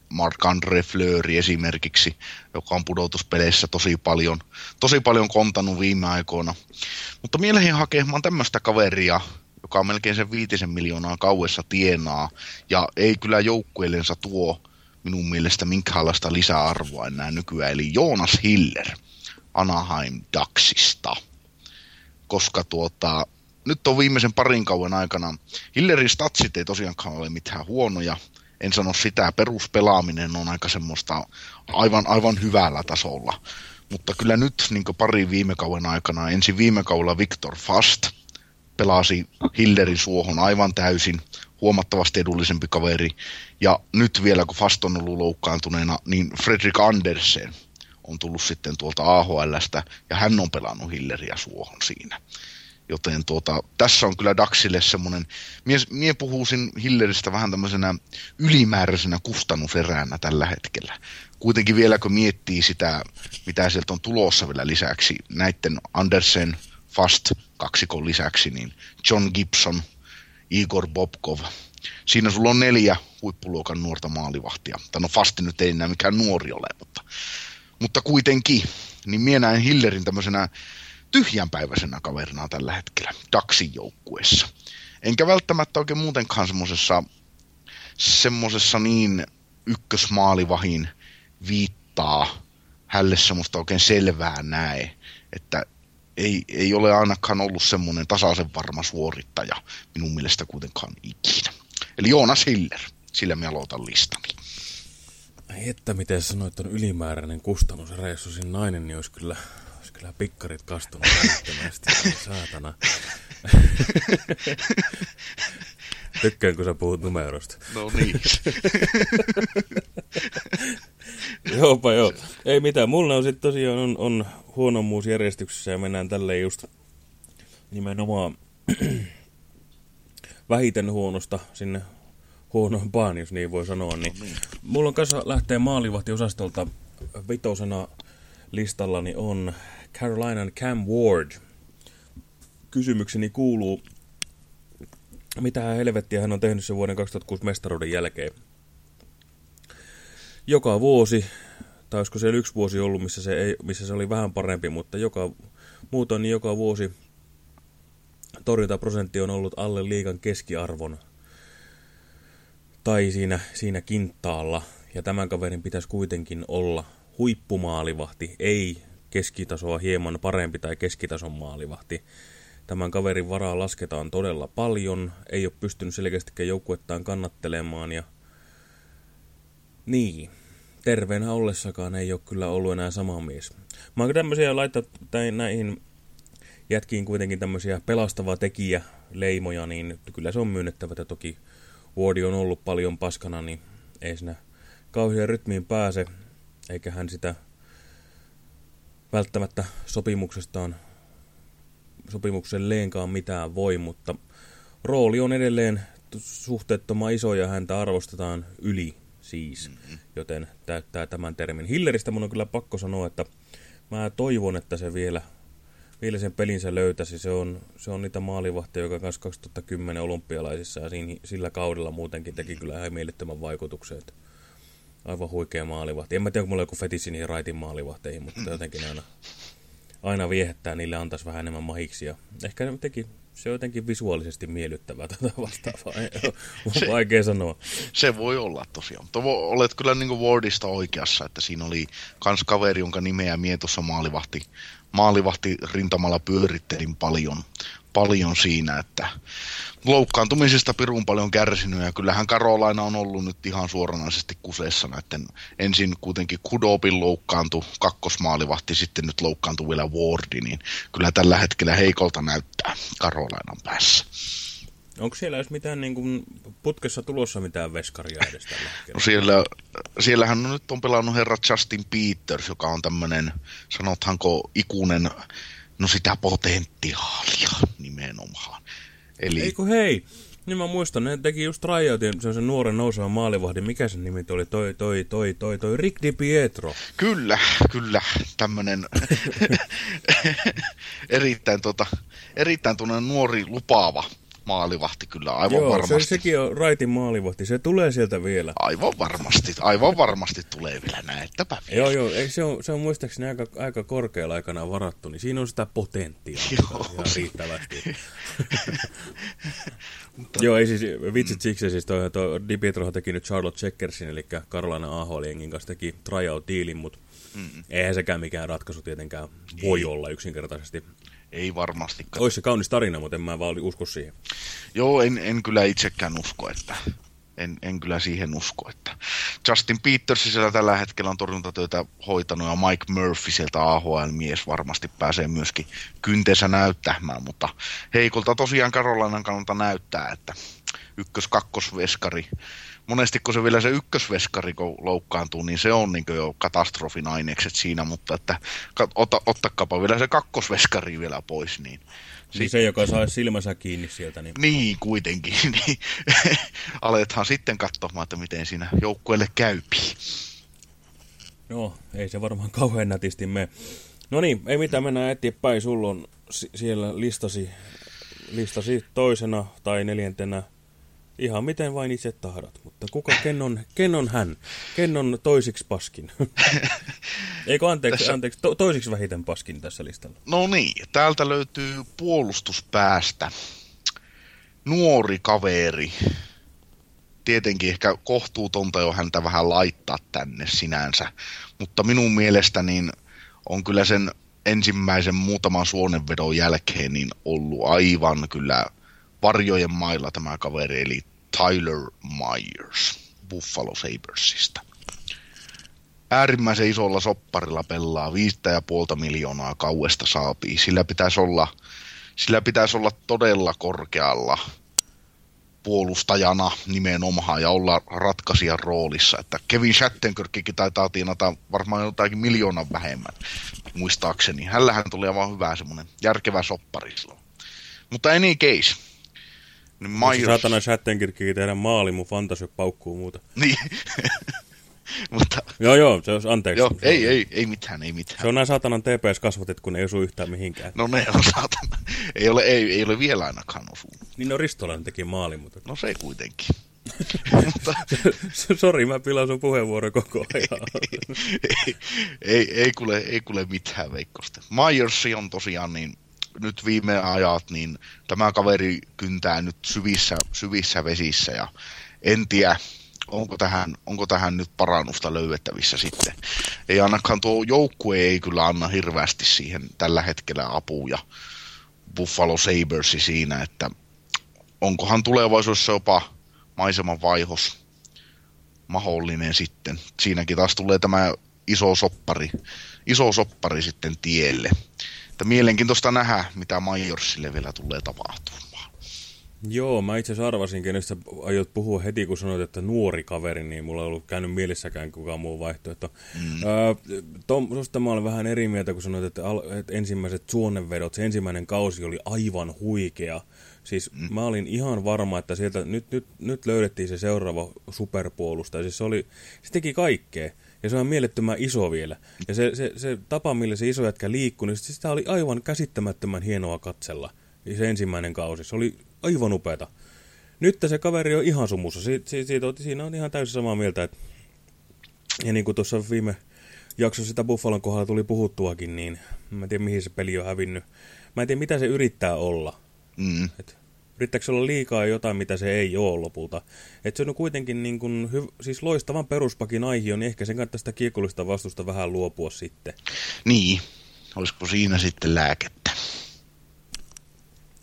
Speaker 2: Marc-André Fleury esimerkiksi, joka on pudotuspeleissä tosi paljon, tosi paljon kontanut viime aikoina. Mutta mielehin hakemaan tämmöistä kaveria, joka on melkein sen viitisen miljoonaa kauessa tienaa, ja ei kyllä joukkueellensa tuo minun mielestä minkäänlaista lisäarvoa enää nykyään, eli Joonas Hiller Anaheim Ducksista. Koska tuota, nyt on viimeisen parin kauan aikana, Hillerin statsit ei tosiaankaan ole mitään huonoja, en sano sitä, peruspelaaminen on aika semmoista aivan, aivan hyvällä tasolla. Mutta kyllä nyt niin pari viime kauden aikana, ensin viime kaudella Victor Fast, pelasi Hillerin suohon aivan täysin, huomattavasti edullisempi kaveri. Ja nyt vielä, kun Fast on ollut loukkaantuneena, niin Fredrik Andersen on tullut sitten tuolta AHLstä, ja hän on pelannut Hilleriä suohon siinä. Joten tuota, tässä on kyllä Daxille semmoinen, mie, mie puhuisin Hilleristä vähän tämmöisenä ylimääräisenä kustannuseräänä tällä hetkellä. kuitenkin vielä kun miettii sitä, mitä sieltä on tulossa vielä lisäksi, näiden Andersen Fast kaksikon lisäksi, niin John Gibson, Igor Bobkov. Siinä sulla on neljä huippuluokan nuorta maalivahtia. Tai no Fasti nyt ei enää mikään nuori ole, mutta, mutta kuitenkin. Niin minä näen Hillerin tämmöisenä tyhjänpäiväisenä kaverina tällä hetkellä Daxin joukkueessa. Enkä välttämättä oikein muutenkaan semmoisessa semmosessa niin ykkösmaalivahin viittaa hälle semmoista oikein selvää näe, että ei, ei ole ainakaan ollut semmoinen tasaisen varma suorittaja minun mielestä kuitenkaan ikinä. Eli Joonas Hiller, sillä me aloitan listani.
Speaker 1: Että miten sanoit, on ylimääräinen kustannusreissu, siinä nainen, niin olisi kyllä, kyllä pikkarit kastunut välittömästi. Saatana. Tykkään, kun sä puhut numerosta.
Speaker 2: No niin.
Speaker 1: Joopa joo. Ei mitään. Mulla on sitten tosiaan on, on huonommuusjärjestyksessä ja mennään tälleen just nimenomaan vähiten huonosta sinne huonompaan, jos niin voi sanoa. Niin. No niin. Mulla on kanssa lähtee maalivahtiosastolta vitosena listallani on Carolinan Cam Ward. Kysymykseni kuuluu, mitä helvettiä hän on tehnyt sen vuoden 2006 mestaruuden jälkeen? Joka vuosi, tai olisiko siellä yksi vuosi ollut, missä se, ei, missä se oli vähän parempi, mutta joka, muutoin niin joka vuosi torjuntaprosentti on ollut alle liikan keskiarvon tai siinä, siinä kintaalla. Ja tämän kaverin pitäisi kuitenkin olla huippumaalivahti, ei keskitasoa hieman parempi tai keskitason maalivahti. Tämän kaverin varaa lasketaan todella paljon, ei ole pystynyt selkeästikään joukkuettaan kannattelemaan ja niin, terveenä ollessakaan ei ole kyllä ollut enää sama mies. Mä oon tämmöisiä laittaa näihin jätkiin kuitenkin tämmöisiä pelastava tekijä leimoja, niin kyllä se on myönnettävä, että toki Wardi on ollut paljon paskana, niin ei siinä kauhean rytmiin pääse, eikä hän sitä välttämättä sopimuksestaan sopimukselleen mitään voi, mutta rooli on edelleen suhteettoman iso ja häntä arvostetaan yli siis, mm-hmm. joten täyttää tämän termin. Hilleristä mun on kyllä pakko sanoa, että mä toivon, että se vielä, vielä sen pelinsä löytäisi. Se on, se on niitä maalivahtia, joka kanssa 2010 olympialaisissa ja siinä, sillä kaudella muutenkin teki kyllä ihan mielettömän vaikutuksen. Että aivan huikea maalivahti. En mä tiedä, onko mulla joku fetissi niihin raitin maalivahteihin, mutta jotenkin aina aina viehättää, niille antaisi vähän enemmän mahiksi. Ja ehkä ne teki, se on jotenkin visuaalisesti miellyttävää tätä vastaavaa. on vaikea sanoa.
Speaker 2: Se voi olla tosiaan. Mutta olet kyllä niin kuin Wardista oikeassa, että siinä oli kans kaveri, jonka nimeä mie tuossa maalivahti, maalivahti rintamalla pyörittelin paljon, paljon siinä, että loukkaantumisesta pirun paljon kärsinyt ja kyllähän Karolaina on ollut nyt ihan suoranaisesti kuseessa näiden ensin kuitenkin Kudopin loukkaantu kakkosmaalivahti, sitten nyt loukkaantu vielä Wardi, niin kyllä tällä hetkellä heikolta näyttää Karolainan päässä.
Speaker 1: Onko siellä edes mitään niin kuin, putkessa tulossa mitään veskaria edes tällä
Speaker 2: No siellä, siellähän on nyt on pelannut herra Justin Peters, joka on tämmöinen, sanothanko ikuinen, no sitä potentiaalia nimenomaan.
Speaker 1: Eli... Eiku hei, niin mä muistan, ne teki just tryoutin, se on se nuoren nousevan maalivahdin, mikä sen nimi oli, toi, toi, toi, toi, toi, Rick Di Pietro.
Speaker 2: Kyllä, kyllä, tämmönen erittäin, tota, erittäin nuori lupaava maalivahti kyllä, aivan Joo, varmasti.
Speaker 1: Se, sekin on raitin maalivahti, se tulee sieltä vielä.
Speaker 2: Aivan varmasti, aivan varmasti tulee vielä, näettäpä
Speaker 1: vielä. Joo, joo, se, on, se on muistaakseni aika, aika korkealla aikana varattu, niin siinä on sitä potentiaa joo. riittävästi. Mutta... Joo, ei siis, vitsit siksi, siis toi, toi Di Pietro teki nyt Charlotte Checkersin, eli Carolina AHL-jengin kanssa teki tryout-diilin, mutta mm. eihän sekään mikään ratkaisu tietenkään voi ei. olla yksinkertaisesti.
Speaker 2: Ei varmasti.
Speaker 1: Olisi se kaunis tarina, mutta en mä vaan usko siihen.
Speaker 2: Joo, en, en kyllä itsekään usko, että en, en kyllä siihen usko. Että Justin Peters siellä tällä hetkellä on torjuntatöitä hoitanut ja Mike Murphy sieltä AHL-mies varmasti pääsee myöskin kyntensä näyttämään, mutta heikolta tosiaan Karolainen kannalta näyttää, että ykkös-kakkosveskari monesti kun se vielä se ykkösveskari loukkaantuu, niin se on niin jo katastrofin ainekset siinä, mutta että ot, ottakapa vielä se kakkosveskari vielä pois, niin...
Speaker 1: Niin se, joka saa silmänsä kiinni sieltä. Niin,
Speaker 2: niin kuitenkin. Niin alethan sitten katsomaan, että miten siinä joukkueelle käypi.
Speaker 1: No, ei se varmaan kauhean nätisti mene. No niin, ei mitään, mennään eteenpäin. Sulla on siellä listasi, listasi toisena tai neljäntenä Ihan miten vain itse tahdot, mutta kuka, ken on, ken on hän? Ken on toisiksi paskin? Eikö anteeksi, tässä... anteeksi to, toisiksi vähiten paskin tässä listalla?
Speaker 2: No niin, täältä löytyy puolustuspäästä. Nuori kaveri. Tietenkin ehkä kohtuutonta jo häntä vähän laittaa tänne sinänsä, mutta minun mielestä niin on kyllä sen ensimmäisen muutaman suonenvedon jälkeen niin ollut aivan kyllä varjojen mailla tämä kaveri, eli Tyler Myers Buffalo Sabersista. Äärimmäisen isolla sopparilla pelaa viittä ja puolta miljoonaa kauesta saapii. Sillä pitäisi olla, sillä pitäisi olla todella korkealla puolustajana nimenomaan ja olla ratkaisijan roolissa. Että Kevin Shattenkirkkikin taitaa tienata varmaan jotakin miljoonan vähemmän, muistaakseni. Hällähän tuli vaan hyvä semmoinen järkevä soppari silloin. Mutta any case,
Speaker 1: niin Myers... Saatana Shattenkirkkikin tehdä maali, mun fantasio paukkuu muuta.
Speaker 2: Niin. Mutta...
Speaker 1: Joo, joo, se olisi, anteeksi.
Speaker 2: Joo, ei, ei, ei mitään, ei mitään.
Speaker 1: Se on nämä saatanan TPS-kasvatit, kun ei osu yhtään mihinkään.
Speaker 2: No ne on saatana. Ei ole, ei, ei ole vielä ainakaan osunut.
Speaker 1: Niin no Ristolainen teki maali, mutta...
Speaker 2: No se kuitenkin.
Speaker 1: mutta... Sori, mä pilaan sun puheenvuoro koko ajan.
Speaker 2: ei, ei, ei, kuule, ei kuule mitään veikkosta. Myers on tosiaan niin nyt viime ajat, niin tämä kaveri kyntää nyt syvissä, syvissä vesissä ja en tiedä, onko tähän, onko tähän nyt parannusta löydettävissä sitten. Ei ainakaan tuo joukkue ei kyllä anna hirveästi siihen tällä hetkellä apuja Buffalo Sabersi siinä, että onkohan tulevaisuudessa jopa maiseman vaihos mahdollinen sitten. Siinäkin taas tulee tämä iso soppari, iso soppari sitten tielle. Että mielenkiintoista nähdä, mitä Majorsille vielä tulee tapahtumaan.
Speaker 1: Joo, mä itse asiassa arvasinkin, että aiot puhua heti, kun sanoit, että nuori kaveri, niin mulla ei ollut käynyt mielessäkään kukaan muu vaihtoehto. Mm. Öö, Tom, susta mä olen vähän eri mieltä, kun sanoit, että, al, että ensimmäiset suonenvedot, se ensimmäinen kausi oli aivan huikea. Siis mm. mä olin ihan varma, että sieltä nyt, nyt, nyt löydettiin se seuraava superpuolustaja. Siis se, oli, se teki kaikkea. Ja se on mielettömän iso vielä. Ja se, se, se tapa, millä se iso jätkä liikkui, niin sitä oli aivan käsittämättömän hienoa katsella. Se ensimmäinen kausi. Se oli aivan upeata. Nyt se kaveri on ihan sumussa. Si, si, siitä, siinä on ihan täysin samaa mieltä. Että... Ja niin kuin tuossa viime jaksossa sitä Buffalon kohdalla tuli puhuttuakin, niin mä en tiedä mihin se peli on hävinnyt. Mä en tiedä mitä se yrittää olla. Mm. Et Yrittääkö se olla liikaa jotain, mitä se ei ole lopulta? Että se on kuitenkin niin kuin, siis loistavan peruspakin aihio, niin ehkä sen kannattaa sitä kiekollista vastusta vähän luopua sitten.
Speaker 2: Niin, olisiko siinä sitten lääkettä?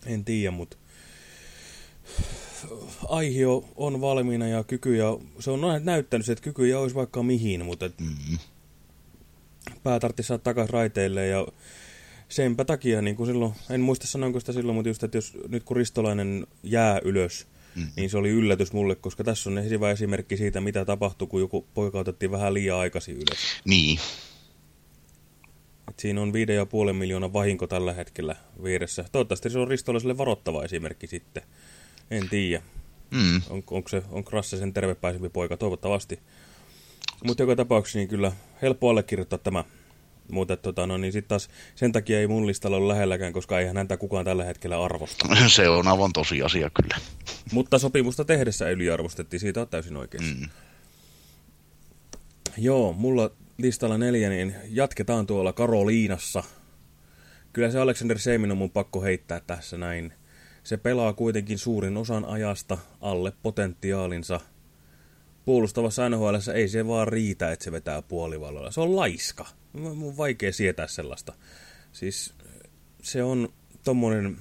Speaker 1: En tiedä, mutta aihio on valmiina ja kykyjä, se on näyttänyt, että kykyjä olisi vaikka mihin, mutta mm pää tarvitsisi saada takaisin raiteille ja senpä takia, niin kuin silloin, en muista sanoinko sitä silloin, mutta just, että jos nyt kun Ristolainen jää ylös, mm. niin se oli yllätys mulle, koska tässä on hyvä esimerkki siitä, mitä tapahtui, kun joku poika otettiin vähän liian aikaisin ylös.
Speaker 2: Niin.
Speaker 1: Et siinä on 5,5 miljoonaa vahinko tällä hetkellä vieressä. Toivottavasti se on Ristolaiselle varoittava esimerkki sitten. En tiedä. Mm. On, onko, se, on Krasse sen tervepäisempi poika? Toivottavasti. Mutta joka tapauksessa niin kyllä helppo allekirjoittaa tämä mutta tota, no, niin sitten taas sen takia ei mun listalla ole lähelläkään, koska eihän häntä kukaan tällä hetkellä arvosta.
Speaker 2: Se on aivan tosiasia kyllä.
Speaker 1: Mutta sopimusta tehdessä yliarvostettiin, siitä on täysin oikein. Mm. Joo, mulla listalla neljä, niin jatketaan tuolla Karoliinassa. Kyllä se Alexander Seimin on mun pakko heittää tässä näin. Se pelaa kuitenkin suurin osan ajasta alle potentiaalinsa. Puolustavassa NHL ei se vaan riitä, että se vetää puolivalolla. Se on laiska. Mun on vaikea sietää sellaista. Siis se on tommonen...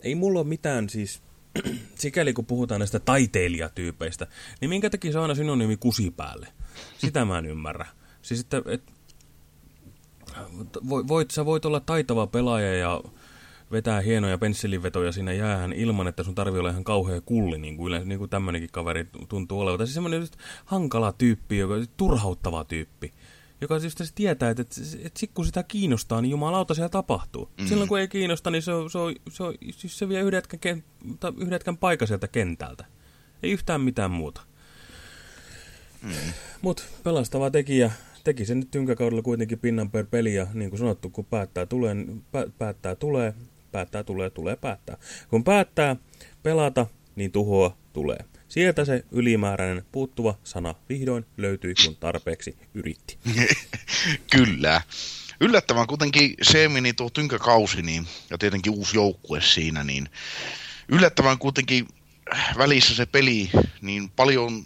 Speaker 1: Ei mulla ole mitään siis... Sikäli kun puhutaan näistä taiteilijatyypeistä, niin minkä takia se on aina synonyymi kusipäälle? Sitä mä en ymmärrä. Siis että... Et, voit, sä voit olla taitava pelaaja ja vetää hienoja pensselinvetoja siinä jäähän ilman, että sun tarvii olla ihan kauhea kulli, niin kuin, yleensä, niin kuin tämmöinenkin kaveri tuntuu olevan. Siis semmoinen hankala tyyppi, joka, turhauttava tyyppi, joka siis tietää, että, että, että, kun sitä kiinnostaa, niin jumalauta siellä tapahtuu. Mm. Silloin kun ei kiinnosta, niin se, on, se, on, se, on, siis se vie yhdetkän, yhdetkän paikan sieltä kentältä. Ei yhtään mitään muuta. Mm. Mutta pelastava tekijä teki sen nyt tynkäkaudella kuitenkin pinnan per peli ja niin kuin sanottu, kun päättää tulee, pä, päättää tulee, päättää tulee, tulee päättää. Kun päättää pelata, niin tuhoa tulee. Sieltä se ylimääräinen puuttuva sana vihdoin löytyi, kun tarpeeksi yritti.
Speaker 2: Kyllä. Yllättävän kuitenkin Seemini tuo tynkäkausi niin, ja tietenkin uusi joukkue siinä, niin yllättävän kuitenkin välissä se peli, niin paljon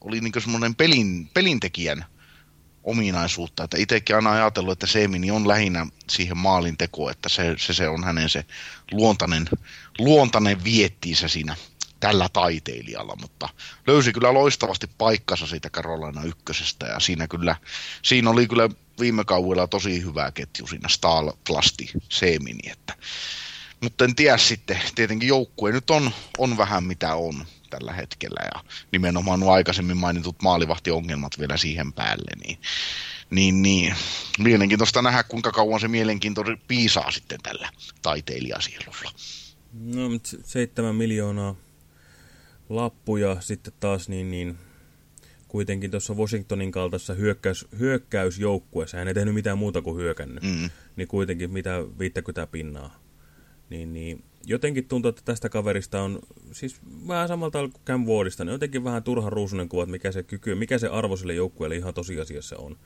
Speaker 2: oli niin semmoinen pelin, pelintekijän ominaisuutta. Että itsekin aina ajatellut, että Seemini on lähinnä siihen maalin tekoon, että se, se, se on hänen se luontainen, luontainen viettiinsä siinä tällä taiteilijalla, mutta löysi kyllä loistavasti paikkansa siitä Carolina ykkösestä ja siinä, kyllä, siinä oli kyllä viime kaudella tosi hyvä ketju siinä Stahl, Plasti, Seemini, että mutta en tiedä sitten, tietenkin joukkue nyt on, on vähän mitä on tällä hetkellä ja nimenomaan nuo aikaisemmin mainitut maalivahtiongelmat vielä siihen päälle, niin, niin, niin mielenkiintoista nähdä, kuinka kauan se mielenkiinto piisaa sitten tällä taiteilijasielulla.
Speaker 1: No, seitsemän miljoonaa lappuja sitten taas niin, niin kuitenkin tuossa Washingtonin kaltaisessa hyökkäys, hyökkäysjoukkueessa, hän ei tehnyt mitään muuta kuin hyökännyt, mm. niin kuitenkin mitä 50 pinnaa. Niin, niin jotenkin tuntuu, että tästä kaverista on, siis vähän samalta kuin Cam Wardista, niin jotenkin vähän turha ruusunen kuva, että mikä se kyky, mikä se arvo sille joukkueelle ihan tosiasiassa on.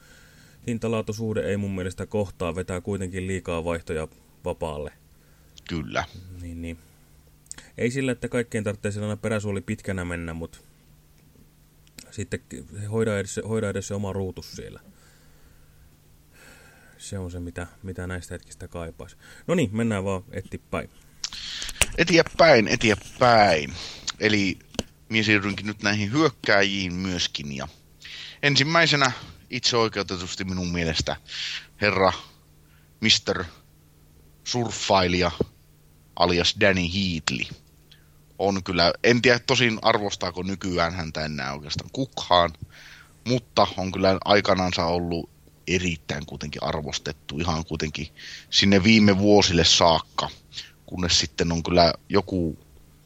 Speaker 1: Hintalaatusuhde ei mun mielestä kohtaa, vetää kuitenkin liikaa vaihtoja vapaalle.
Speaker 2: Kyllä.
Speaker 1: Niin, niin. Ei sillä, että kaikkien tarvitsee aina peräsuoli pitkänä mennä, mutta sitten hoida edes, hoida edes se oma ruutus siellä. Se on se, mitä, mitä näistä hetkistä kaipaisi. No niin, mennään vaan eteenpäin.
Speaker 2: Eteenpäin, eteenpäin. Eli minä siirrynkin nyt näihin hyökkääjiin myöskin. Ja ensimmäisenä itse oikeutetusti minun mielestä herra Mr. Surfailija alias Danny Heatley on kyllä, en tiedä tosin arvostaako nykyään häntä enää oikeastaan kukaan, mutta on kyllä aikanansa ollut erittäin kuitenkin arvostettu ihan kuitenkin sinne viime vuosille saakka, kunnes sitten on kyllä joku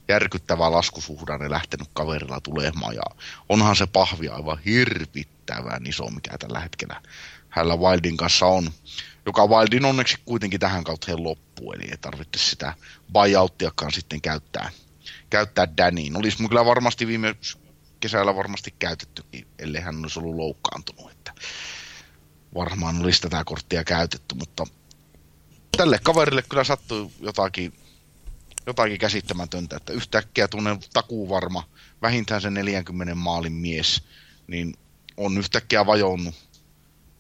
Speaker 2: järkyttävä laskusuhdanne lähtenyt kaverilla tulemaan ja onhan se pahvi aivan hirvittävän iso, mikä tällä hetkellä hänellä Wildin kanssa on, joka Wildin onneksi kuitenkin tähän kautta loppuu, eli ei tarvitse sitä buyouttiakaan sitten käyttää käyttää Daniin. Olisi kyllä varmasti viime kesällä varmasti käytettykin, ellei hän olisi ollut loukkaantunut. Että varmaan olisi tätä korttia käytetty, mutta tälle kaverille kyllä sattui jotakin, jotakin käsittämätöntä, että yhtäkkiä tunnen takuvarma, vähintään sen 40 maalin mies, niin on yhtäkkiä vajonnut,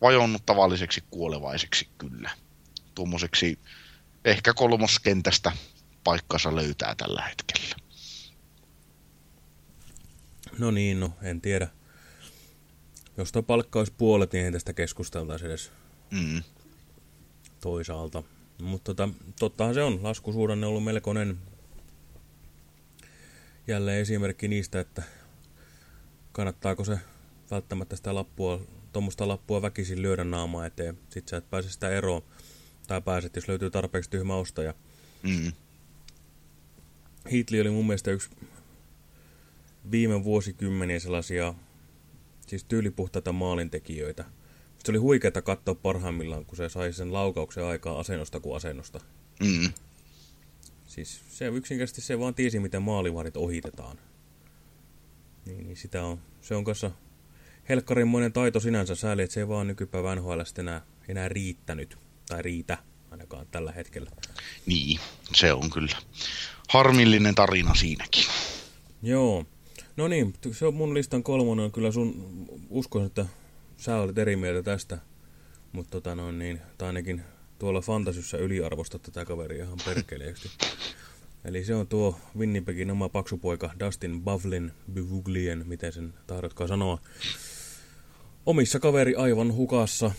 Speaker 2: vajonnut tavalliseksi kuolevaiseksi kyllä. Tuommoiseksi ehkä kolmoskentästä paikkansa löytää tällä hetkellä.
Speaker 1: No niin, no en tiedä. Jos tuo palkka olisi puolet, niin ei tästä keskusteltaisi edes mm. toisaalta. Mutta tota, tottahan se on. Laskusuudanne ollut melkoinen jälleen esimerkki niistä, että kannattaako se välttämättä sitä lappua, tuommoista lappua väkisin lyödä naamaa eteen. Sitten sä et pääse sitä eroon. Tai pääset, jos löytyy tarpeeksi tyhmä ostaja. Mm. Hitli oli mun mielestä yksi viime vuosikymmeniä sellaisia siis tyylipuhtaita maalintekijöitä. Se oli huikeata katsoa parhaimmillaan, kun se sai sen laukauksen aikaa asennosta kuin asennosta. Mm. Siis se yksinkertaisesti se vaan tiesi, miten maalivahdit ohitetaan. Niin, niin sitä on, se on kanssa helkkarinmoinen taito sinänsä sääli, että se ei vaan nykypäivän NHL enää, enää riittänyt. Tai riitä ainakaan tällä hetkellä.
Speaker 2: Niin, se on kyllä harmillinen tarina siinäkin.
Speaker 1: Joo. No niin, se on mun listan kolmonen. Kyllä sun uskon, että sä olet eri mieltä tästä. Mutta tota noin niin, tai ainakin tuolla fantasyssä yliarvosta tätä kaveria ihan perkeleeksi. Eli se on tuo Winnipegin oma paksupoika Dustin Bufflin Buvuglien, miten sen tahdotkaan sanoa. Omissa kaveri aivan hukassa.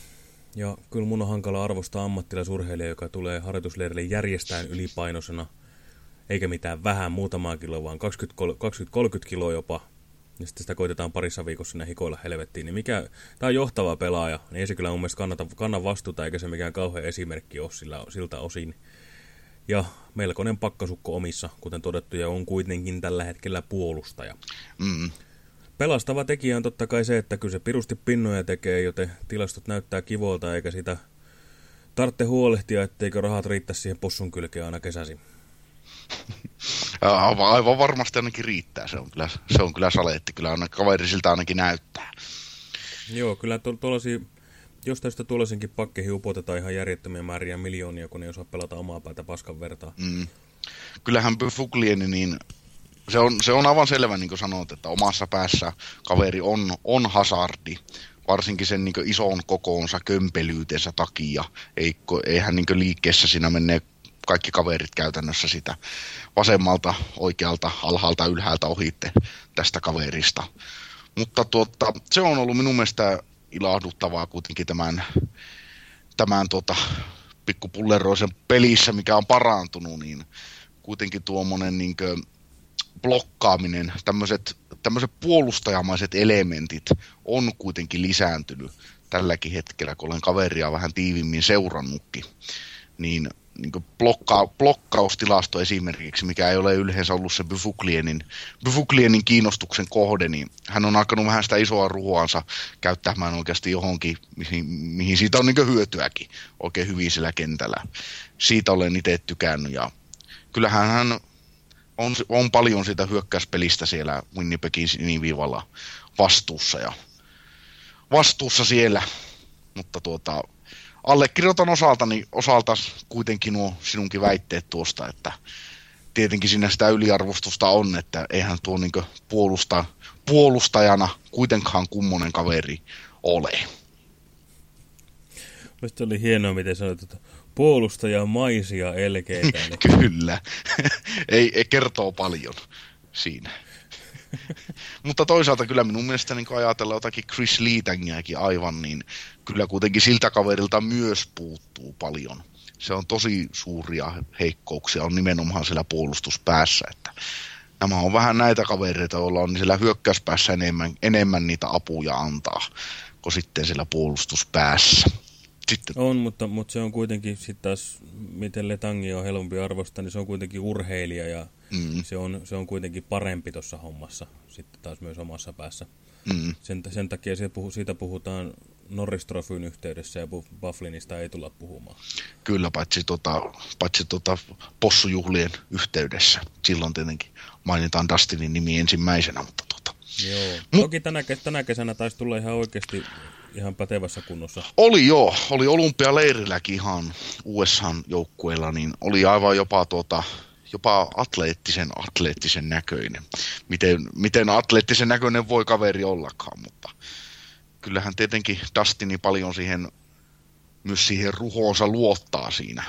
Speaker 1: Ja kyllä mun on hankala arvostaa ammattilaisurheilija, joka tulee harjoitusleirille järjestään ylipainoisena – eikä mitään vähän, muutamaa kiloa, vaan 20-30 kiloa jopa. Ja sitten sitä koitetaan parissa viikossa sinne hikoilla helvettiin. Niin mikä, tämä on johtava pelaaja, niin ei se kyllä mun mielestä kannata, kanna vastuuta, eikä se mikään kauhean esimerkki ole sillä, siltä osin. Ja melkoinen pakkasukko omissa, kuten todettu, ja on kuitenkin tällä hetkellä puolustaja. Mm. pelastava tekijä on totta kai se, että kyllä se pirusti pinnoja tekee, joten tilastot näyttää kivolta, eikä sitä tarvitse huolehtia, etteikö rahat riittäisi siihen possun kylkeen aina kesäsi.
Speaker 2: Aivan, aivan varmasti ainakin riittää, se on kyllä, se on kyllä saleetti, kyllä aina, kaveri siltä ainakin näyttää.
Speaker 1: Joo, kyllä tuollaisia, jos tästä tuollaisenkin pakkehi upotetaan ihan järjettömiä määriä miljoonia, kun ei osaa pelata omaa päätä paskan vertaa. Mm.
Speaker 2: Kyllähän Bufuglieni, niin se on, se on aivan selvä, niin kuin sanot, että omassa päässä kaveri on, on hasardi, varsinkin sen niin ison kokoonsa kömpelyytensä takia. Ei, eihän niin liikkeessä siinä menee kaikki kaverit käytännössä sitä vasemmalta, oikealta, alhaalta, ylhäältä ohitte tästä kaverista. Mutta tuota, se on ollut minun mielestä ilahduttavaa kuitenkin tämän, tämän tuota, pikkupulleroisen pelissä, mikä on parantunut, niin kuitenkin tuommoinen niin blokkaaminen, tämmöiset, tämmöiset puolustajamaiset elementit on kuitenkin lisääntynyt tälläkin hetkellä, kun olen kaveria vähän tiivimmin seurannutkin, niin niin blokka, blokkaustilasto esimerkiksi, mikä ei ole yleensä ollut se Bufuklienin, Bufuklienin kiinnostuksen kohde, niin hän on alkanut vähän sitä isoa ruhoansa käyttämään oikeasti johonkin, mihin, mihin siitä on niin hyötyäkin oikein hyvin sillä kentällä. Siitä olen itse tykännyt ja kyllähän hän on, on paljon sitä hyökkäyspelistä siellä Winnipegin siniviivalla vastuussa ja vastuussa siellä, mutta tuota, allekirjoitan osaltani, osalta kuitenkin nuo sinunkin väitteet tuosta, että tietenkin siinä sitä yliarvostusta on, että eihän tuo niin puolusta, puolustajana kuitenkaan kummonen kaveri ole.
Speaker 1: Mielestäni oli hienoa, miten sanoit, että puolustaja maisia elkeitä. Niin...
Speaker 2: Kyllä. ei, ei kertoo paljon siinä. Mutta toisaalta kyllä minun mielestä niin ajatella jotakin Chris Leetangiakin aivan, niin kyllä kuitenkin siltä kaverilta myös puuttuu paljon. Se on tosi suuria heikkouksia, on nimenomaan siellä puolustuspäässä, että nämä on vähän näitä kavereita, joilla on siellä hyökkäyspäässä enemmän, enemmän niitä apuja antaa kuin sitten siellä puolustuspäässä.
Speaker 1: Sitten. On, mutta, mutta se on kuitenkin sitten taas, miten Letangi on helpompi arvosta, niin se on kuitenkin urheilija ja mm. se, on, se on kuitenkin parempi tuossa hommassa sitten taas myös omassa päässä. Mm. Sen, sen takia siitä, puhu, siitä puhutaan Norristrofyn yhteydessä ja Bufflinista ei tulla puhumaan.
Speaker 2: Kyllä, paitsi, tota, paitsi tota possujuhlien yhteydessä. Silloin tietenkin mainitaan Dustinin nimi ensimmäisenä, mutta tota.
Speaker 1: Joo, toki tänä, tänä kesänä taisi tulla ihan oikeasti ihan pätevässä kunnossa.
Speaker 2: Oli joo, oli olympialeirilläkin ihan USA joukkueella, niin oli aivan jopa tuota, jopa atleettisen atleettisen näköinen. Miten, miten atleettisen näköinen voi kaveri ollakaan, mutta kyllähän tietenkin Dustini paljon siihen, myös siihen ruhoonsa luottaa siinä,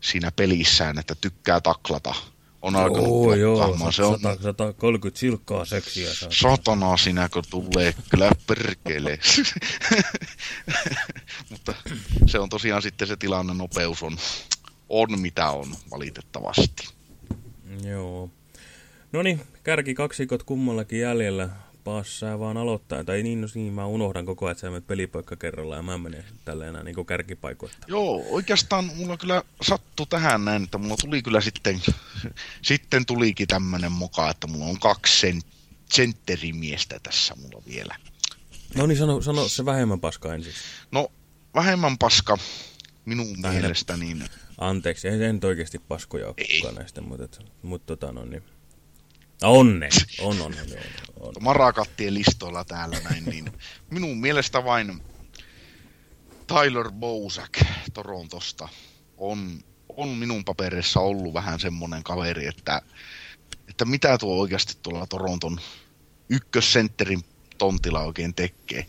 Speaker 2: siinä pelissään, että tykkää taklata – on alkanut
Speaker 1: oh, joo, se on 130 silkkaa seksiä.
Speaker 2: Satana sinä, kun tulee kyllä perkele. Mutta se on tosiaan sitten se tilanne, nopeus on, on mitä on valitettavasti.
Speaker 1: Joo. No niin, kärki kaksikot kummallakin jäljellä passaa vaan aloittaa. Tai niin, no niin, mä unohdan koko ajan, että sä menet pelipaikka kerrallaan ja mä menen tällä enää niin kärkipaikoista.
Speaker 2: Joo, oikeastaan mulla kyllä sattu tähän näin, että mulla tuli kyllä sitten, sitten tulikin tämmönen mukaan, että mulla on kaksi sen, sentterimiestä tässä mulla vielä.
Speaker 1: No niin, sano, sano se vähemmän paska ensin.
Speaker 2: No, vähemmän paska minun Vähemmän. mielestä niin...
Speaker 1: Anteeksi, se nyt oikeasti paskoja ole näistä, mutta, mutta tota no niin... Onne, on, on, on, on.
Speaker 2: Marakattien listoilla täällä näin, niin minun mielestä vain Tyler Bousak Torontosta on, on minun paperissa ollut vähän semmoinen kaveri, että, että mitä tuo oikeasti tuolla Toronton ykkössentterin tontilla oikein tekee.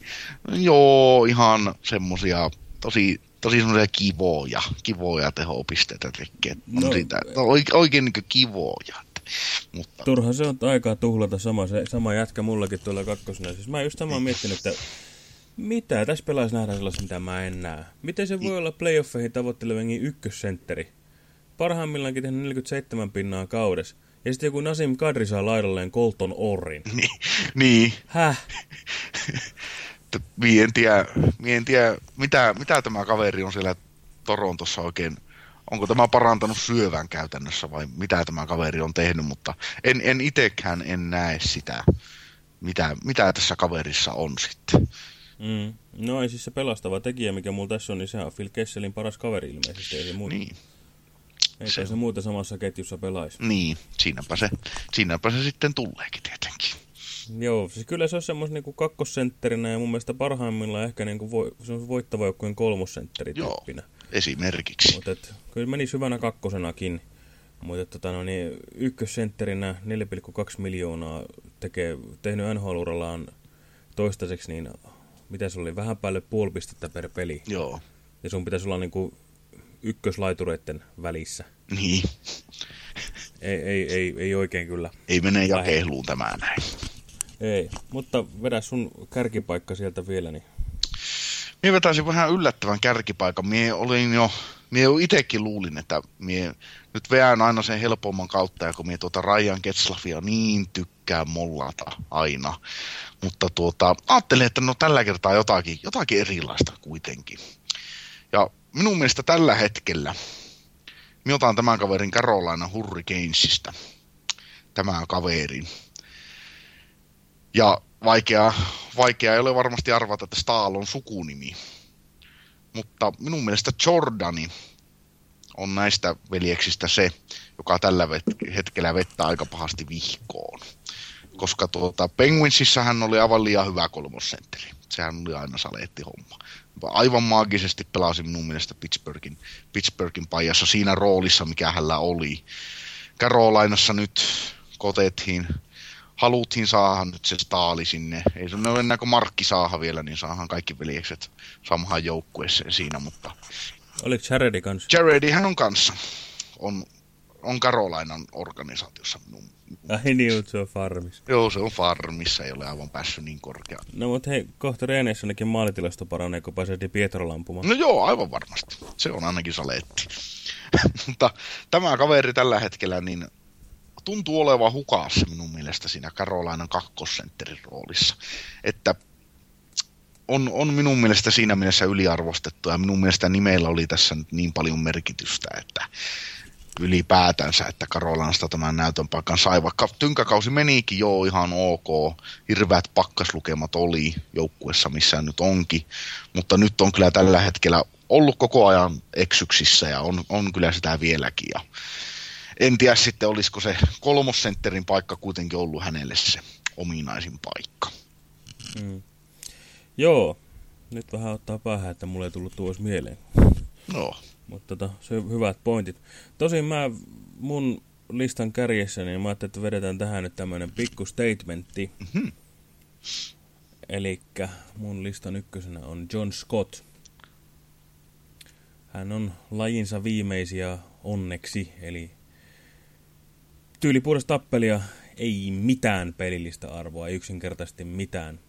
Speaker 2: Joo, ihan semmosia tosi, tosi semmoisia kivoja, kivoja tehopisteitä tekee. No, siitä, oikein, oikein niin kivoja.
Speaker 1: Mutta... Turha se on aikaa tuhlata sama, se, sama jätkä mullakin tuolla kakkosena. Siis mä just samaan miettinyt, että mitä tässä pelaisi nähdä sellaista, mitä mä en näe. Miten se voi olla playoffeihin tavoittelevengin ykkössentteri? Parhaimmillaankin tehnyt 47 pinnaa kaudessa. Ja sitten joku Nasim Kadri saa laidalleen Colton Orrin.
Speaker 2: Niin. niin.
Speaker 1: Häh?
Speaker 2: Mie en tiedä, mie en tiedä mitä, mitä tämä kaveri on siellä Torontossa oikein onko tämä parantanut syövän käytännössä vai mitä tämä kaveri on tehnyt, mutta en, en itsekään en näe sitä, mitä, mitä tässä kaverissa on sitten.
Speaker 1: Mm. No ei siis se pelastava tekijä, mikä mulla tässä on, niin se on Phil Kesselin paras kaveri ilmeisesti, ei se muuta.
Speaker 2: Niin.
Speaker 1: Ei se... se muuta samassa ketjussa pelaisi.
Speaker 2: Niin, siinäpä se, siinäpä se sitten tuleekin tietenkin.
Speaker 1: Joo, siis kyllä se on semmoisen niin kakkosentterinä ja mun mielestä parhaimmillaan ehkä niin kuin vo, se on voittava joukkueen
Speaker 2: esimerkiksi.
Speaker 1: Mutta kyllä meni syvänä kakkosenakin. Mutta tota, no, niin, ykkössentterinä 4,2 miljoonaa tekee, tehnyt NHL-urallaan toistaiseksi, niin mitä se oli, vähän päälle puoli pistettä per peli.
Speaker 2: Joo.
Speaker 1: Ja sun pitäisi olla niin kuin ykköslaitureiden välissä.
Speaker 2: Niin.
Speaker 1: Ei, ei, ei, ei oikein kyllä.
Speaker 2: Ei mene jakeiluun tämä näin.
Speaker 1: Ei, mutta vedä sun kärkipaikka sieltä vielä. Niin.
Speaker 2: Mie vetäisin vähän yllättävän kärkipaikan. Mie olin jo, mie jo itekin luulin, että mie nyt veän aina sen helpomman kautta, ja kun mie tuota Ryan Ketslafia niin tykkää mollata aina. Mutta tuota, ajattelin, että no tällä kertaa jotakin, jotakin erilaista kuitenkin. Ja minun mielestä tällä hetkellä, minä otan tämän kaverin Carolina Hurricanesista. Tämä kaverin. Ja vaikea, vaikea ei ole varmasti arvata, että Stahl on sukunimi. Mutta minun mielestä Jordani on näistä veljeksistä se, joka tällä hetkellä vettää aika pahasti vihkoon. Koska tuota, Penguinsissa hän oli aivan liian hyvä kolmosentteri. Sehän oli aina saleetti homma. Aivan maagisesti pelasi minun mielestä Pittsburghin, Pittsburghin pajassa siinä roolissa, mikä hänellä oli. Carolinassa nyt kotettiin haluttiin saada nyt se staali sinne. Ei se ole enää kuin Markki saada vielä, niin saahan kaikki veljekset samaan joukkueeseen siinä, mutta...
Speaker 1: Oliko Jaredi kanssa?
Speaker 2: Jaredi hän on kanssa. On, on Karolainan organisaatiossa minun.
Speaker 1: Ai niin, mutta se on farmissa.
Speaker 2: Joo, se on farmissa, ei ole aivan päässyt niin korkeaan.
Speaker 1: No mutta hei, kohta reeneissä ainakin maalitilasto paranee, kun pääsee Pietro lampumaan.
Speaker 2: No joo, aivan varmasti. Se on ainakin saleetti. mutta tämä kaveri tällä hetkellä, niin tuntuu olevan hukassa minun mielestä siinä Karolainan kakkosentterin roolissa. Että on, on minun mielestä siinä mielessä yliarvostettu ja minun mielestä nimellä oli tässä nyt niin paljon merkitystä, että ylipäätänsä, että Karolanasta tämän näytön paikan sai, vaikka tynkäkausi menikin jo ihan ok, hirveät pakkaslukemat oli joukkuessa, missä nyt onkin, mutta nyt on kyllä tällä hetkellä ollut koko ajan eksyksissä ja on, on kyllä sitä vieläkin. Ja en tiedä sitten, olisiko se kolmosentterin paikka kuitenkin ollut hänelle se ominaisin paikka.
Speaker 1: Mm. Joo, nyt vähän ottaa päähän, että mulle ei tullut tuossa mieleen.
Speaker 2: No.
Speaker 1: Mutta tota, se on hyvät pointit. Tosin mä mun listan kärjessä, niin mä ajattelin, että vedetään tähän nyt tämmönen pikku statementti. Mm-hmm. Eli mun listan ykkösenä on John Scott. Hän on lajinsa viimeisiä onneksi, eli tyylipuhdas tappelia, ei mitään pelillistä arvoa, ei yksinkertaisesti mitään.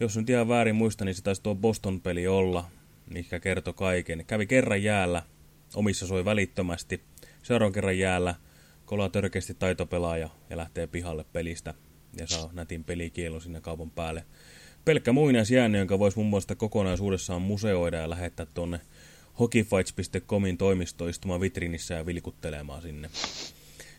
Speaker 1: Jos nyt ihan väärin muista, niin se taisi tuo Boston-peli olla, mikä kertoi kaiken. Kävi kerran jäällä, omissa soi välittömästi, seuraavan kerran jäällä, kolaa törkeästi taitopelaaja ja lähtee pihalle pelistä ja saa nätin pelikielon sinne kaupan päälle. Pelkkä muinaisjäänne, jonka voisi muun muassa kokonaisuudessaan museoida ja lähettää tuonne hockeyfights.comin toimistoistumaan vitrinissä ja vilkuttelemaan sinne.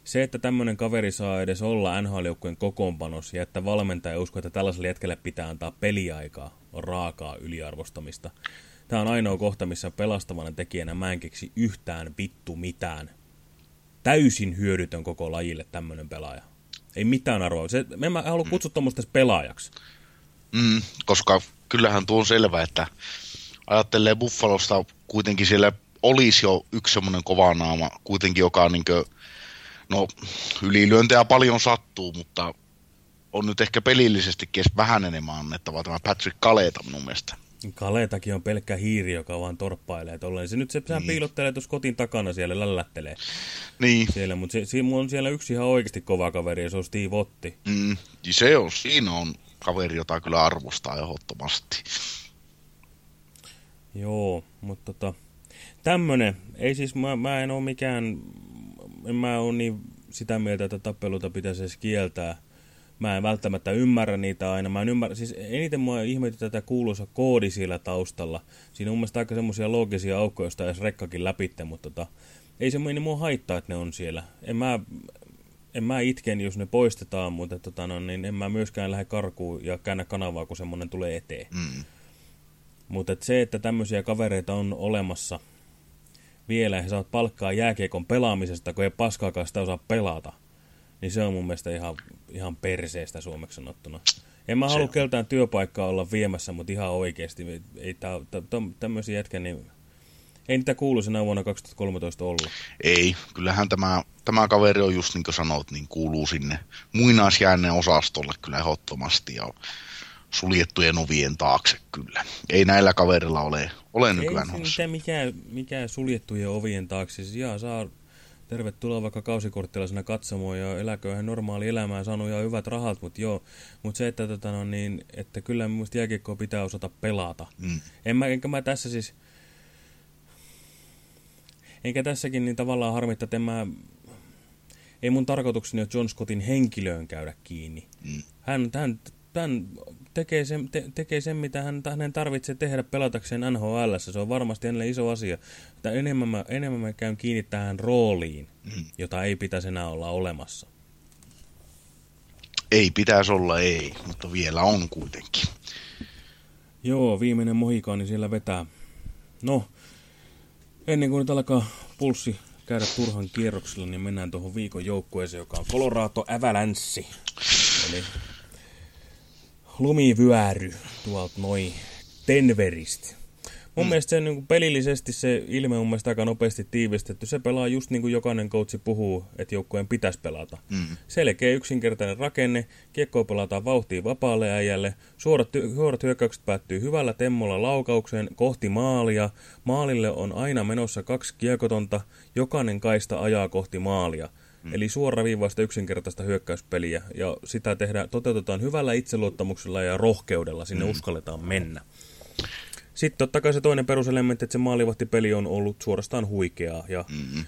Speaker 1: Se, että tämmöinen kaveri saa edes olla NHL-joukkueen kokoonpanos ja että valmentaja uskoo, että tällaiselle jätkelle pitää antaa peliaikaa, on raakaa yliarvostamista. Tämä on ainoa kohta, missä pelastavana tekijänä mä en keksi yhtään vittu mitään. Täysin hyödytön koko lajille tämmöinen pelaaja. Ei mitään arvoa. Se, me en halua mm. kutsua tuommoista pelaajaksi.
Speaker 2: Mm, koska kyllähän tuo on selvä, että ajattelee Buffalosta kuitenkin siellä olisi jo yksi semmoinen kova naama, kuitenkin joka on niin No, ylilyöntejä paljon sattuu, mutta on nyt ehkä pelillisesti vähän enemmän annettava tämä Patrick Kaleta minun mielestä.
Speaker 1: Kaletakin on pelkkä hiiri, joka vaan torppailee. Tolleen. Se nyt se niin. piilottelee tuossa kotin takana siellä, lällättelee.
Speaker 2: Niin.
Speaker 1: Siellä, mutta se, se, on siellä yksi ihan oikeasti kova kaveri ja se on Steve Otti.
Speaker 2: Mm, se on, siinä on kaveri, jota kyllä arvostaa ehdottomasti.
Speaker 1: Joo, mutta tota, tämmönen, ei siis, mä, mä en ole mikään en mä ole niin sitä mieltä, että tappeluita pitäisi edes kieltää. Mä en välttämättä ymmärrä niitä aina. Mä en ymmärrä, siis eniten mua ihmetti tätä kuuluisa koodi siellä taustalla. Siinä on mun mielestä aika semmoisia loogisia aukkoja, joista edes rekkakin läpitte, mutta tota, ei se mua haittaa, että ne on siellä. En mä, en mä itken, jos ne poistetaan, mutta tota, no, niin en mä myöskään lähde karkuun ja käännä kanavaa, kun semmoinen tulee eteen.
Speaker 2: Mm.
Speaker 1: Mutta et se, että tämmöisiä kavereita on olemassa vielä ja he saavat palkkaa jääkiekon pelaamisesta, kun ei paskaakaan sitä osaa pelata, niin se on mun mielestä ihan, ihan perseestä suomeksi sanottuna. En mä halua keltään työpaikkaa olla viemässä, mutta ihan oikeasti. Ei tää, tämmöisiä jätkä, niin ei niitä kuuluisena vuonna 2013 olla.
Speaker 2: Ei, kyllähän tämä, tämä kaveri on just niin kuin sanot, niin kuuluu sinne muinaisjäänneen osastolle kyllä ehdottomasti ja suljettujen ovien taakse kyllä. Ei näillä kaverilla ole, ole nykyään
Speaker 1: Ei se mikään, mikään suljettujen ovien taakse. Siis jaa, saa tervetuloa vaikka kausikorttilaisena katsomaan ja eläköhän normaali elämää, saanut ja hyvät rahat, mutta joo, mutta se, että, tota, no, niin, että kyllä minusta jääkiekkoa pitää osata pelata. Mm. En mä, enkä mä tässä siis, enkä tässäkin niin tavallaan harmittaa, että en mä, ei mun tarkoitukseni ole John Scottin henkilöön käydä kiinni. Mm. Hän, hän, hän tekee sen, te, tekee sen, mitä hän, hänen tarvitsee tehdä pelatakseen NHL. Se on varmasti hänelle iso asia. Mutta enemmän mä, enemmän mä käyn kiinni tähän rooliin, mm. jota ei pitäisi enää olla olemassa.
Speaker 2: Ei pitäisi olla, ei, mutta vielä on kuitenkin.
Speaker 1: Joo, viimeinen mohikaani siellä vetää. No, ennen kuin nyt alkaa pulssi käydä turhan kierroksella, niin mennään tuohon viikon joukkueeseen, joka on Colorado Avalanche. Eli lumivyöry tuolta noin Denveristä. Mun mm. mielestä se niin kuin pelillisesti se ilme on mielestä aika nopeasti tiivistetty. Se pelaa just niin kuin jokainen coachi puhuu, että joukkueen pitäisi pelata. Mm. Selkeä yksinkertainen rakenne, kiekkoa pelataan vauhtiin vapaalle äijälle, suorat, suorat hyökkäykset päättyy hyvällä temmolla laukaukseen kohti maalia. Maalille on aina menossa kaksi kiekotonta, jokainen kaista ajaa kohti maalia. Mm. Eli suoraviivaista yksinkertaista hyökkäyspeliä, ja sitä tehdään, toteutetaan hyvällä itseluottamuksella ja rohkeudella, sinne mm. uskalletaan mennä. Sitten totta kai se toinen peruselementti, että se maalivahtipeli on ollut suorastaan huikeaa, ja mm.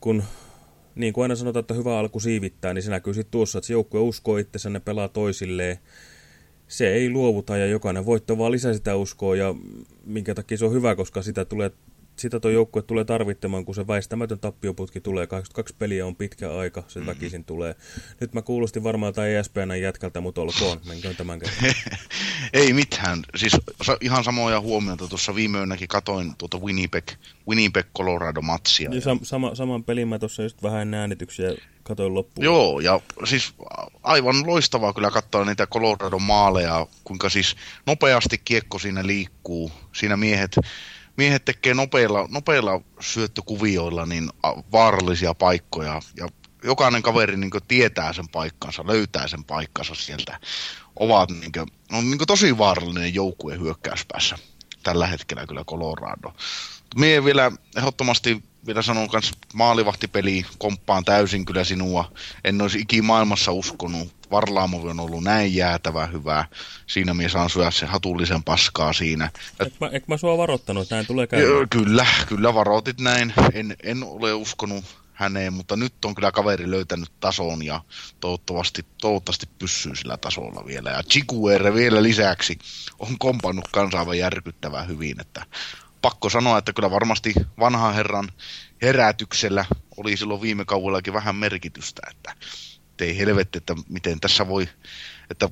Speaker 1: kun niin kuin aina sanotaan, että hyvä alku siivittää, niin se näkyy sitten tuossa, että se joukkue uskoo itsensä, ne pelaa toisilleen, se ei luovuta ja jokainen voitto vaan lisää sitä uskoa ja minkä takia se on hyvä, koska sitä tulee sitä tuo joukkue tulee tarvittamaan, kun se väistämätön tappioputki tulee. 22 peliä on pitkä aika, se mm -hmm. väkisin tulee. Nyt mä kuulostin varmaan tai ESPN jätkältä, mutta olkoon, menköön tämän kerran.
Speaker 2: Ei mitään. Siis ihan samoja huomioita. Tuossa viime yönäkin katoin tuota Winnipeg, Winnipeg Colorado-matsia.
Speaker 1: Niin, sam sama, saman pelin mä tuossa just vähän äänityksiä katoin loppuun.
Speaker 2: Joo, ja siis aivan loistavaa kyllä katsoa niitä Colorado-maaleja, kuinka siis nopeasti kiekko siinä liikkuu. Siinä miehet miehet tekee nopeilla, nopeilla syöttökuvioilla niin vaarallisia paikkoja ja jokainen kaveri niin tietää sen paikkansa, löytää sen paikkansa sieltä. Ovat niin kuin, on niin tosi vaarallinen joukkue hyökkäyspäässä tällä hetkellä kyllä Colorado. Mie vielä ehdottomasti vielä sanon kanssa maalivahtipeli komppaan täysin kyllä sinua. En olisi ikimaailmassa uskonut. Varlaamovi on ollut näin jäätävä hyvä. Siinä mies saan syödä sen hatullisen paskaa siinä.
Speaker 1: Eikö mä, eikö mä sua varoittanut, että näin tulee käymään?
Speaker 2: Kyllä, kyllä varoitit näin. En, en ole uskonut häneen, mutta nyt on kyllä kaveri löytänyt tason ja toivottavasti, toivottavasti pysyy sillä tasolla vielä. Ja Chikuere vielä lisäksi on kompannut kansainvälisen järkyttävän hyvin, että pakko sanoa, että kyllä varmasti vanhan herran herätyksellä oli silloin viime kaudellakin vähän merkitystä, että ei helvetti, että miten tässä voi, että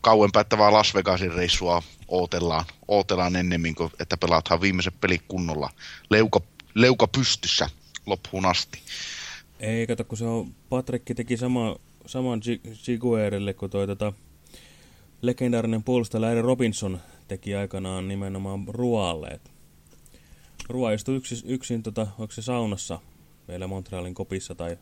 Speaker 2: kauan päättävää Las Vegasin reissua ootellaan, ootellaan ennemmin kuin, että pelaathan viimeiset pelit kunnolla leuka, leuka pystyssä loppuun asti.
Speaker 1: Ei, kato, kun se on, Patrick teki sama, saman Giguerelle kuin toi tota, legendaarinen puolustaja Larry Robinson teki aikanaan nimenomaan Rualle. Et Rua istui yksin, yksin tota, onko se saunassa meillä Montrealin kopissa tai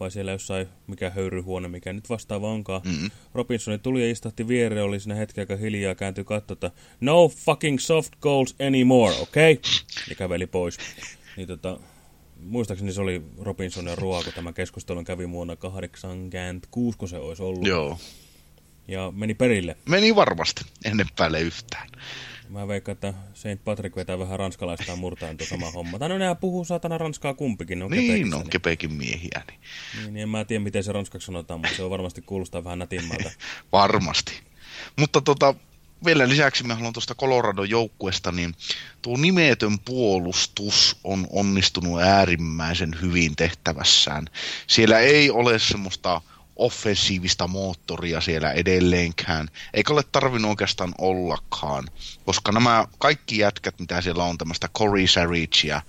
Speaker 1: vai siellä jossain, mikä höyryhuone, mikä nyt vastaava onkaan. Mm -hmm. Robinsoni tuli ja istahti viereen, oli siinä hetki aika hiljaa, kääntyi katsoa, no fucking soft goals anymore, okei? Okay? Ja käveli pois. Niin tota, muistaakseni se oli Robinson ja Rua, kun tämä keskustelu kävi vuonna 86, kun se olisi ollut.
Speaker 2: Joo.
Speaker 1: Ja meni perille.
Speaker 2: Meni varmasti, ennen päälle yhtään.
Speaker 1: Mä veikkaan, että Saint Patrick vetää vähän ranskalaista murtaan tuo sama homma. Tai no nehän puhuu saatana ranskaa kumpikin.
Speaker 2: On niin, on kepekin miehiä. Niin.
Speaker 1: Niin, niin en mä tiedä, miten se ranskaksi sanotaan, mutta se on varmasti kuulostaa vähän nätimmältä.
Speaker 2: varmasti. Mutta tota, vielä lisäksi me haluan tuosta Colorado joukkuesta, niin tuo nimetön puolustus on onnistunut äärimmäisen hyvin tehtävässään. Siellä ei ole semmoista offensiivista moottoria siellä edelleenkään, eikä ole tarvinnut oikeastaan ollakaan, koska nämä kaikki jätkät, mitä siellä on, tämmöistä Corey Saricea,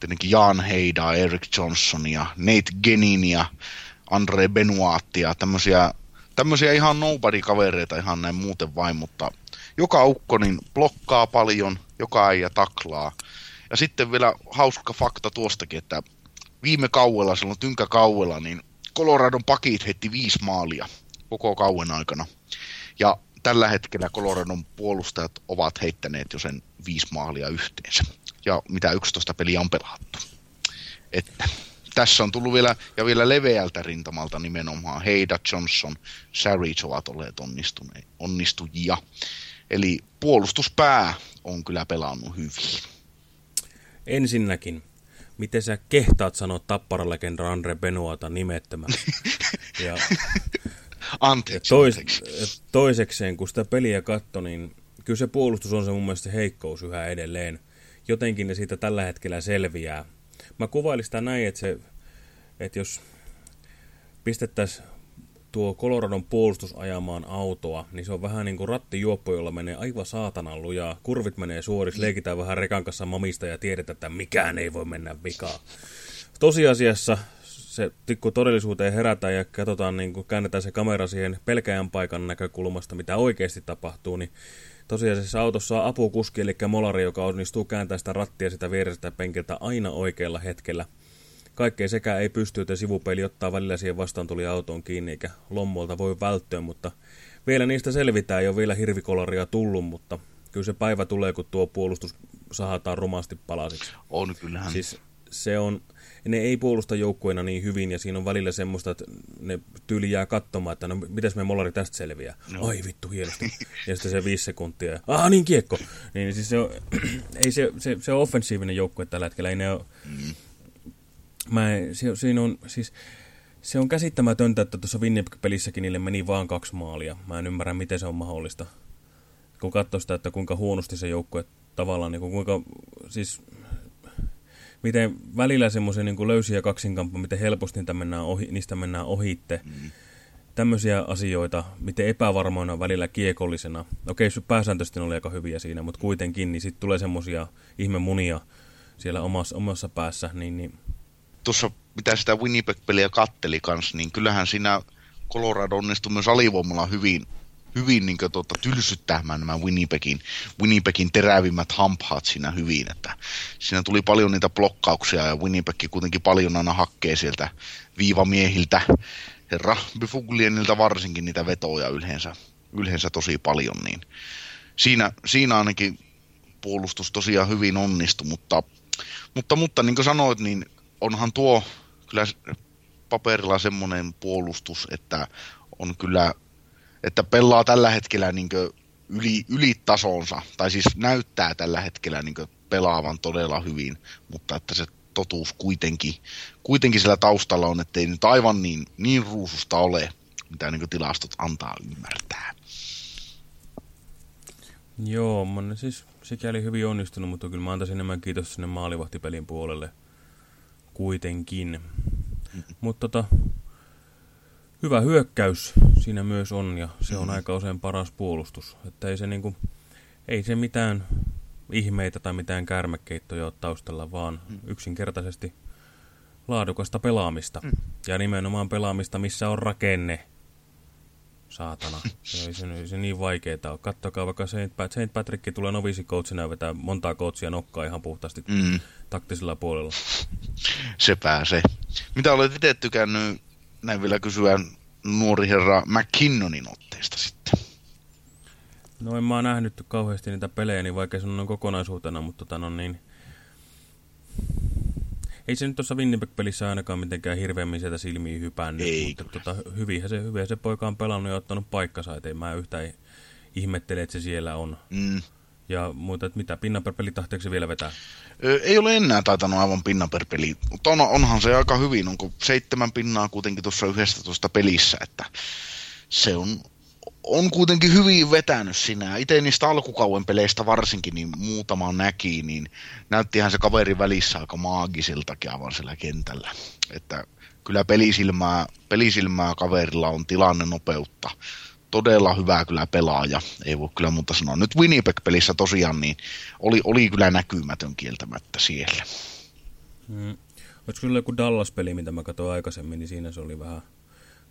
Speaker 2: tietenkin Jan Heida, Eric Johnsonia, Nate Geninia, Andre Benoitia, tämmöisiä, tämmöisiä ihan nobody-kavereita ihan näin muuten vain, mutta joka ukko niin blokkaa paljon, joka äijä taklaa. Ja sitten vielä hauska fakta tuostakin, että viime kauella, silloin tynkä kauella, niin Coloradon pakit heitti viisi maalia koko kauan aikana. Ja tällä hetkellä Coloradon puolustajat ovat heittäneet jo sen viisi maalia yhteensä. Ja mitä 11 peliä on pelattu. Että tässä on tullut vielä, ja vielä leveältä rintamalta nimenomaan Heida, Johnson, Sarich ovat olleet onnistujia. Eli puolustuspää on kyllä pelannut hyvin.
Speaker 1: Ensinnäkin, miten sä kehtaat sanoa tapparalegenda Andre Benoata nimettömästi?
Speaker 2: Ja, anteeksi,
Speaker 1: ja tois,
Speaker 2: anteeksi.
Speaker 1: Toisekseen, kun sitä peliä katso, niin kyllä se puolustus on se mun mielestä heikkous yhä edelleen. Jotenkin ne siitä tällä hetkellä selviää. Mä kuvailin sitä näin, että, se, että jos pistettäisiin tuo Coloradon puolustus ajamaan autoa, niin se on vähän niin kuin rattijuoppo, jolla menee aivan saatanan lujaa. Kurvit menee suoris, leikitään vähän rekan kanssa mamista ja tiedetään, että mikään ei voi mennä vikaan. Tosiasiassa se tikku todellisuuteen herätään ja katsotaan, niin kuin käännetään se kamera siihen pelkäjän paikan näkökulmasta, mitä oikeasti tapahtuu, niin tosiasiassa autossa on apukuski, eli molari, joka onnistuu kääntämään sitä rattia sitä vierestä penkiltä aina oikealla hetkellä – Kaikkea sekä ei pysty, että sivupeli ottaa välillä siihen vastaan tuli autoon kiinni, eikä lommolta voi välttyä, mutta vielä niistä selvitään, ei ole vielä hirvikolaria tullut, mutta kyllä se päivä tulee, kun tuo puolustus sahataan rumasti palasiksi.
Speaker 2: On kyllähän.
Speaker 1: Siis se on, ne ei puolusta joukkueena niin hyvin, ja siinä on välillä semmoista, että ne tyyli jää katsomaan, että no mitäs me molari tästä selviää. No. Ai vittu, hienosti. ja sitten se viisi sekuntia, ja ah niin kiekko. Niin siis se on, ei se, se, se on offensiivinen joukkue tällä hetkellä, ei ne ole, mm mä, se, siinä on, siis, se on käsittämätöntä, että tuossa Winnipeg-pelissäkin niille meni vaan kaksi maalia. Mä en ymmärrä, miten se on mahdollista. Kun katsoo sitä, että kuinka huonosti se joukkue tavallaan, niin kuinka, siis, miten välillä semmoisia niin löysiä kaksinkamppa, miten helposti niitä mennään ohi, niistä mennään ohitte. Mm. Tämmöisiä asioita, miten epävarmoina välillä kiekollisena. Okei, pääsääntöisesti oli aika hyviä siinä, mutta kuitenkin, niin sitten tulee semmoisia ihmemunia siellä omassa, omassa päässä, niin, niin
Speaker 2: tuossa mitä sitä Winnipeg-peliä katteli kanssa, niin kyllähän siinä Colorado onnistui myös alivoimalla hyvin, hyvin niin kuin, tuota, tylsyttämään nämä Winnipegin, Winnipegin terävimmät hampaat siinä hyvin. Että siinä tuli paljon niitä blokkauksia ja Winnipeg kuitenkin paljon aina hakkee sieltä viivamiehiltä, herra Byfuglienilta varsinkin niitä vetoja yleensä, yleensä tosi paljon. Niin siinä, siinä ainakin puolustus tosiaan hyvin onnistui, mutta, mutta, mutta niin kuin sanoit, niin onhan tuo kyllä paperilla semmoinen puolustus, että on kyllä, että pelaa tällä hetkellä niin yli, yli tasonsa, tai siis näyttää tällä hetkellä niin pelaavan todella hyvin, mutta että se totuus kuitenkin, kuitenkin siellä taustalla on, ettei nyt aivan niin, niin ruususta ole, mitä niin tilastot antaa ymmärtää.
Speaker 1: Joo, mä siis sikäli hyvin onnistunut, mutta kyllä mä antaisin enemmän kiitos sinne maalivahtipelin puolelle kuitenkin. Mutta tota, hyvä hyökkäys siinä myös on ja se on aika usein paras puolustus. Että ei se, niinku, ei se mitään ihmeitä tai mitään kärmekeittoja ole taustalla, vaan yksinkertaisesti laadukasta pelaamista. Ja nimenomaan pelaamista, missä on rakenne. Saatana. Se ei se, ei se niin vaikeaa ole. Kattokaa vaikka Saint, Pat Saint Patrick tulee novisikoutsina ja vetää montaa coachia nokkaa ihan puhtaasti mm. taktisella puolella.
Speaker 2: Se pääsee. Mitä olet itse tykännyt, näin vielä kysyä nuori herra McKinnonin otteesta sitten?
Speaker 1: No en mä oon nähnyt kauheasti niitä pelejä, niin vaikka se on kokonaisuutena, mutta tota, no niin, ei se nyt tuossa Winnipeg-pelissä ainakaan mitenkään hirveämmin sieltä silmiin hypännyt. Ei mutta tota, hyvinhän, se, hyvinhän se poika on pelannut ja ottanut paikkansa, ettei mä yhtään ihmettele, että se siellä on. Mm. Ja muuta, että mitä, pinnan per peli se vielä vetää?
Speaker 2: Ei ole enää taitanut aivan pinnan per peli, mutta on, onhan se aika hyvin, onko seitsemän pinnaa kuitenkin tuossa 11 pelissä, että se on on kuitenkin hyvin vetänyt sinä. Itse niistä alkukauden peleistä varsinkin, niin muutama näki, niin näyttihän se kaveri välissä aika maagisiltakin aivan sillä kentällä. Että kyllä pelisilmää, pelisilmää kaverilla on tilanne nopeutta. Todella hyvä kyllä pelaaja, ei voi kyllä muuta sanoa. Nyt Winnipeg-pelissä tosiaan niin oli, oli kyllä näkymätön kieltämättä siellä.
Speaker 1: Mm. Olisiko kyllä joku Dallas-peli, mitä mä katsoin aikaisemmin, niin siinä se oli vähän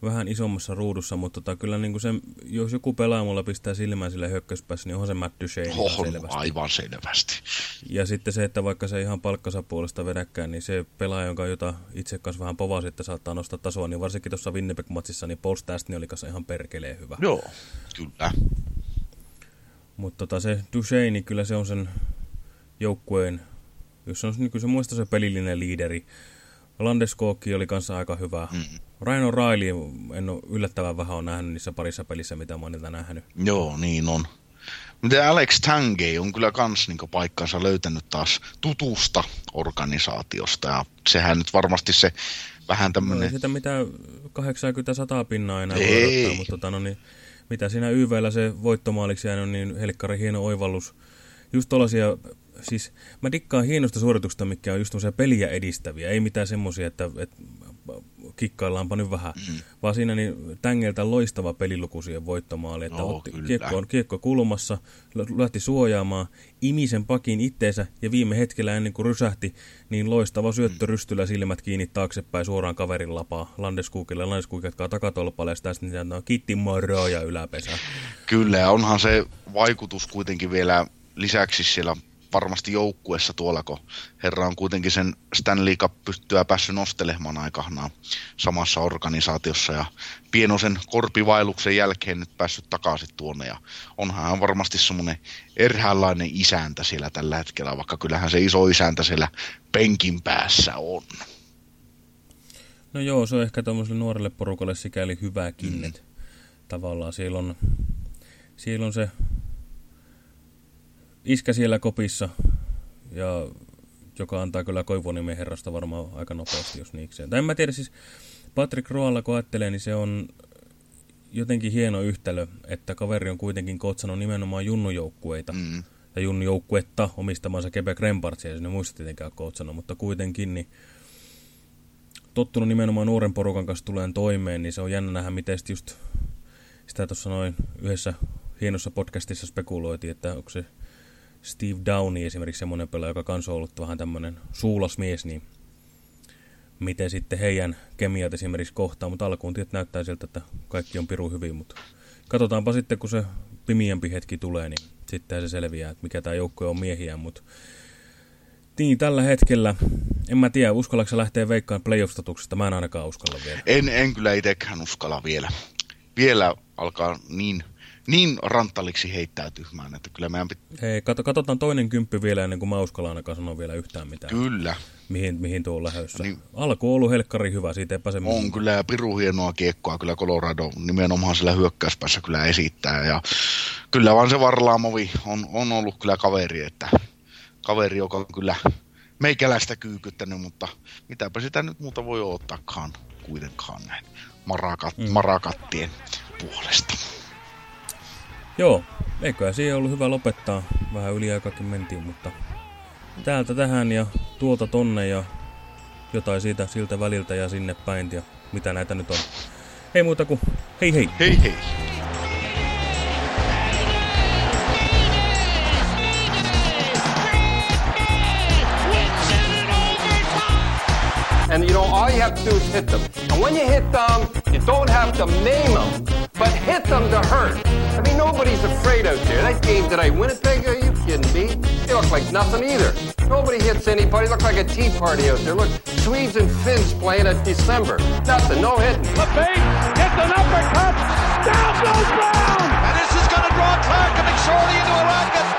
Speaker 1: vähän isommassa ruudussa, mutta tota, kyllä niin kuin se, jos joku pelaa mulla pistää silmään sille hökköspäässä, niin onhan se Matt Duchene
Speaker 2: oh, selvästi. aivan selvästi.
Speaker 1: Ja sitten se, että vaikka se ihan palkkansa puolesta vedäkään, niin se pelaaja, jonka jota itse kanssa vähän povasi, että saattaa nostaa tasoa, niin varsinkin tuossa Winnipeg-matsissa, niin Paul Stastny oli kanssa ihan perkeleen hyvä.
Speaker 2: Joo, kyllä.
Speaker 1: Mutta tota, se Duchene, niin kyllä se on sen joukkueen, jos on niin se muista se pelillinen liideri, Landeskogki oli kanssa aika hyvä. Mm. Ryan O'Reilly en ole yllättävän vähän on nähnyt niissä parissa pelissä, mitä mä oon nähnyt.
Speaker 2: Joo, niin on. Miten Alex Tangay on kyllä kans niin paikkansa löytänyt taas tutusta organisaatiosta. Ja sehän nyt varmasti se vähän tämmöinen... No
Speaker 1: ei sitä mitä 80-100 pinnaa enää ei. voi odottaa, mutta tota, no niin, mitä siinä YVllä se voittomaaliksi jäänyt, niin helkkari hieno oivallus. Just tollaisia siis mä dikkaan hienosta suorituksesta, mikä on just peliä edistäviä. Ei mitään semmoisia, että, että kikkaillaanpa nyt vähän, mm. vaan siinä niin Tängeltä loistava pelilukuisien voittomaali, että oh, otti kiekko, kiekko kulmassa, lähti suojaamaan, imisen pakin itteensä ja viime hetkellä ennen kuin rysähti, niin loistava syöttö mm. rystyllä silmät kiinni taaksepäin suoraan kaverin lapaa Landeskukille. Landeskuk jatkaa takatolpalle ja sitten niitä on kitti ja yläpesä.
Speaker 2: Kyllä, onhan se vaikutus kuitenkin vielä lisäksi siellä varmasti joukkuessa tuolla, kun herra on kuitenkin sen Stanley Cup pystyä päässyt nostelemaan aikanaan samassa organisaatiossa ja pienosen korpivailuksen jälkeen nyt päässyt takaisin tuonne ja onhan hän varmasti semmoinen erhänlainen isäntä siellä tällä hetkellä, vaikka kyllähän se iso isäntä siellä penkin päässä on.
Speaker 1: No joo, se on ehkä tuommoiselle nuorelle porukalle sikäli hyväkin, mm. että tavallaan siellä on, siellä on se iskä siellä kopissa, ja joka antaa kyllä Koivunimen herrasta varmaan aika nopeasti, jos niikseen. Tai en mä tiedä, siis Patrick Roalla kun ajattelee, niin se on jotenkin hieno yhtälö, että kaveri on kuitenkin kotsannut nimenomaan junnujoukkueita. Mm. Tai junnujoukkuetta omistamansa Quebec Rempartsia, ei ne muista tietenkään kotsannut, mutta kuitenkin niin tottunut nimenomaan nuoren porukan kanssa tulee toimeen, niin se on jännä nähdä, miten just sitä tuossa noin yhdessä hienossa podcastissa spekuloitiin, että onko se Steve Downey esimerkiksi semmoinen pelaaja, joka kanssa on ollut vähän tämmöinen suulasmies, niin miten sitten heidän kemiat esimerkiksi kohtaa, mutta alkuun tietysti näyttää siltä, että kaikki on piru hyvin, mutta katsotaanpa sitten, kun se pimiempi hetki tulee, niin sitten se selviää, että mikä tämä joukkue on miehiä, mutta niin, tällä hetkellä, en mä tiedä, uskallatko lähteä veikkaan playoff-statuksesta, mä en ainakaan uskalla vielä.
Speaker 2: En, en kyllä itsekään uskalla vielä. Vielä alkaa niin niin ranttaliksi heittäytymään, että kyllä meidän
Speaker 1: pitää... Hei, kato, katsotaan toinen kymppi vielä ennen kuin mä uskallan ainakaan sanoa vielä yhtään mitään.
Speaker 2: Kyllä.
Speaker 1: Mihin, mihin tuo on lähdössä. Niin, Alku on ollut helkkari hyvä, siitä ei pääse
Speaker 2: On kyllä ja piru hienoa kiekkoa kyllä Colorado nimenomaan sillä hyökkäyspäässä kyllä esittää ja kyllä vaan se Varlaamovi on, on ollut kyllä kaveri, että kaveri, joka on kyllä meikäläistä kyykyttänyt, mutta mitäpä sitä nyt muuta voi ottaakaan kuitenkaan näin marakat, mm. marakattien puolesta.
Speaker 1: Joo, eiköhän siihen ollut hyvä lopettaa. Vähän yliaikakin mentiin, mutta täältä tähän ja tuolta tonne ja jotain siitä siltä väliltä ja sinne päin ja mitä näitä nyt on. Ei muuta kuin hei hei!
Speaker 2: Hei hei! And you know, all you have to do is hit them. And when you hit them, you don't have to maim them, but hit them to hurt. I mean, nobody's afraid out there. That game today, Winnipeg, are you kidding me? They look like nothing either. Nobody hits anybody. Look like a tea party out there. Look, Swedes and Finns playing at December. Nothing, no hitting. LeBate gets an uppercut. Down goes Brown. And this is going to draw Clark and McSorley into a racket.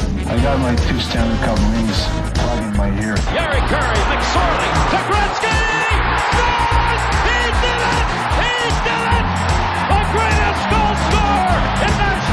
Speaker 3: I got my two Stanley Cup rings plug in my ear.
Speaker 4: Gary Curry, McSorley, to Gretzky! Scores! He did it! He did it! The greatest goal scorer in national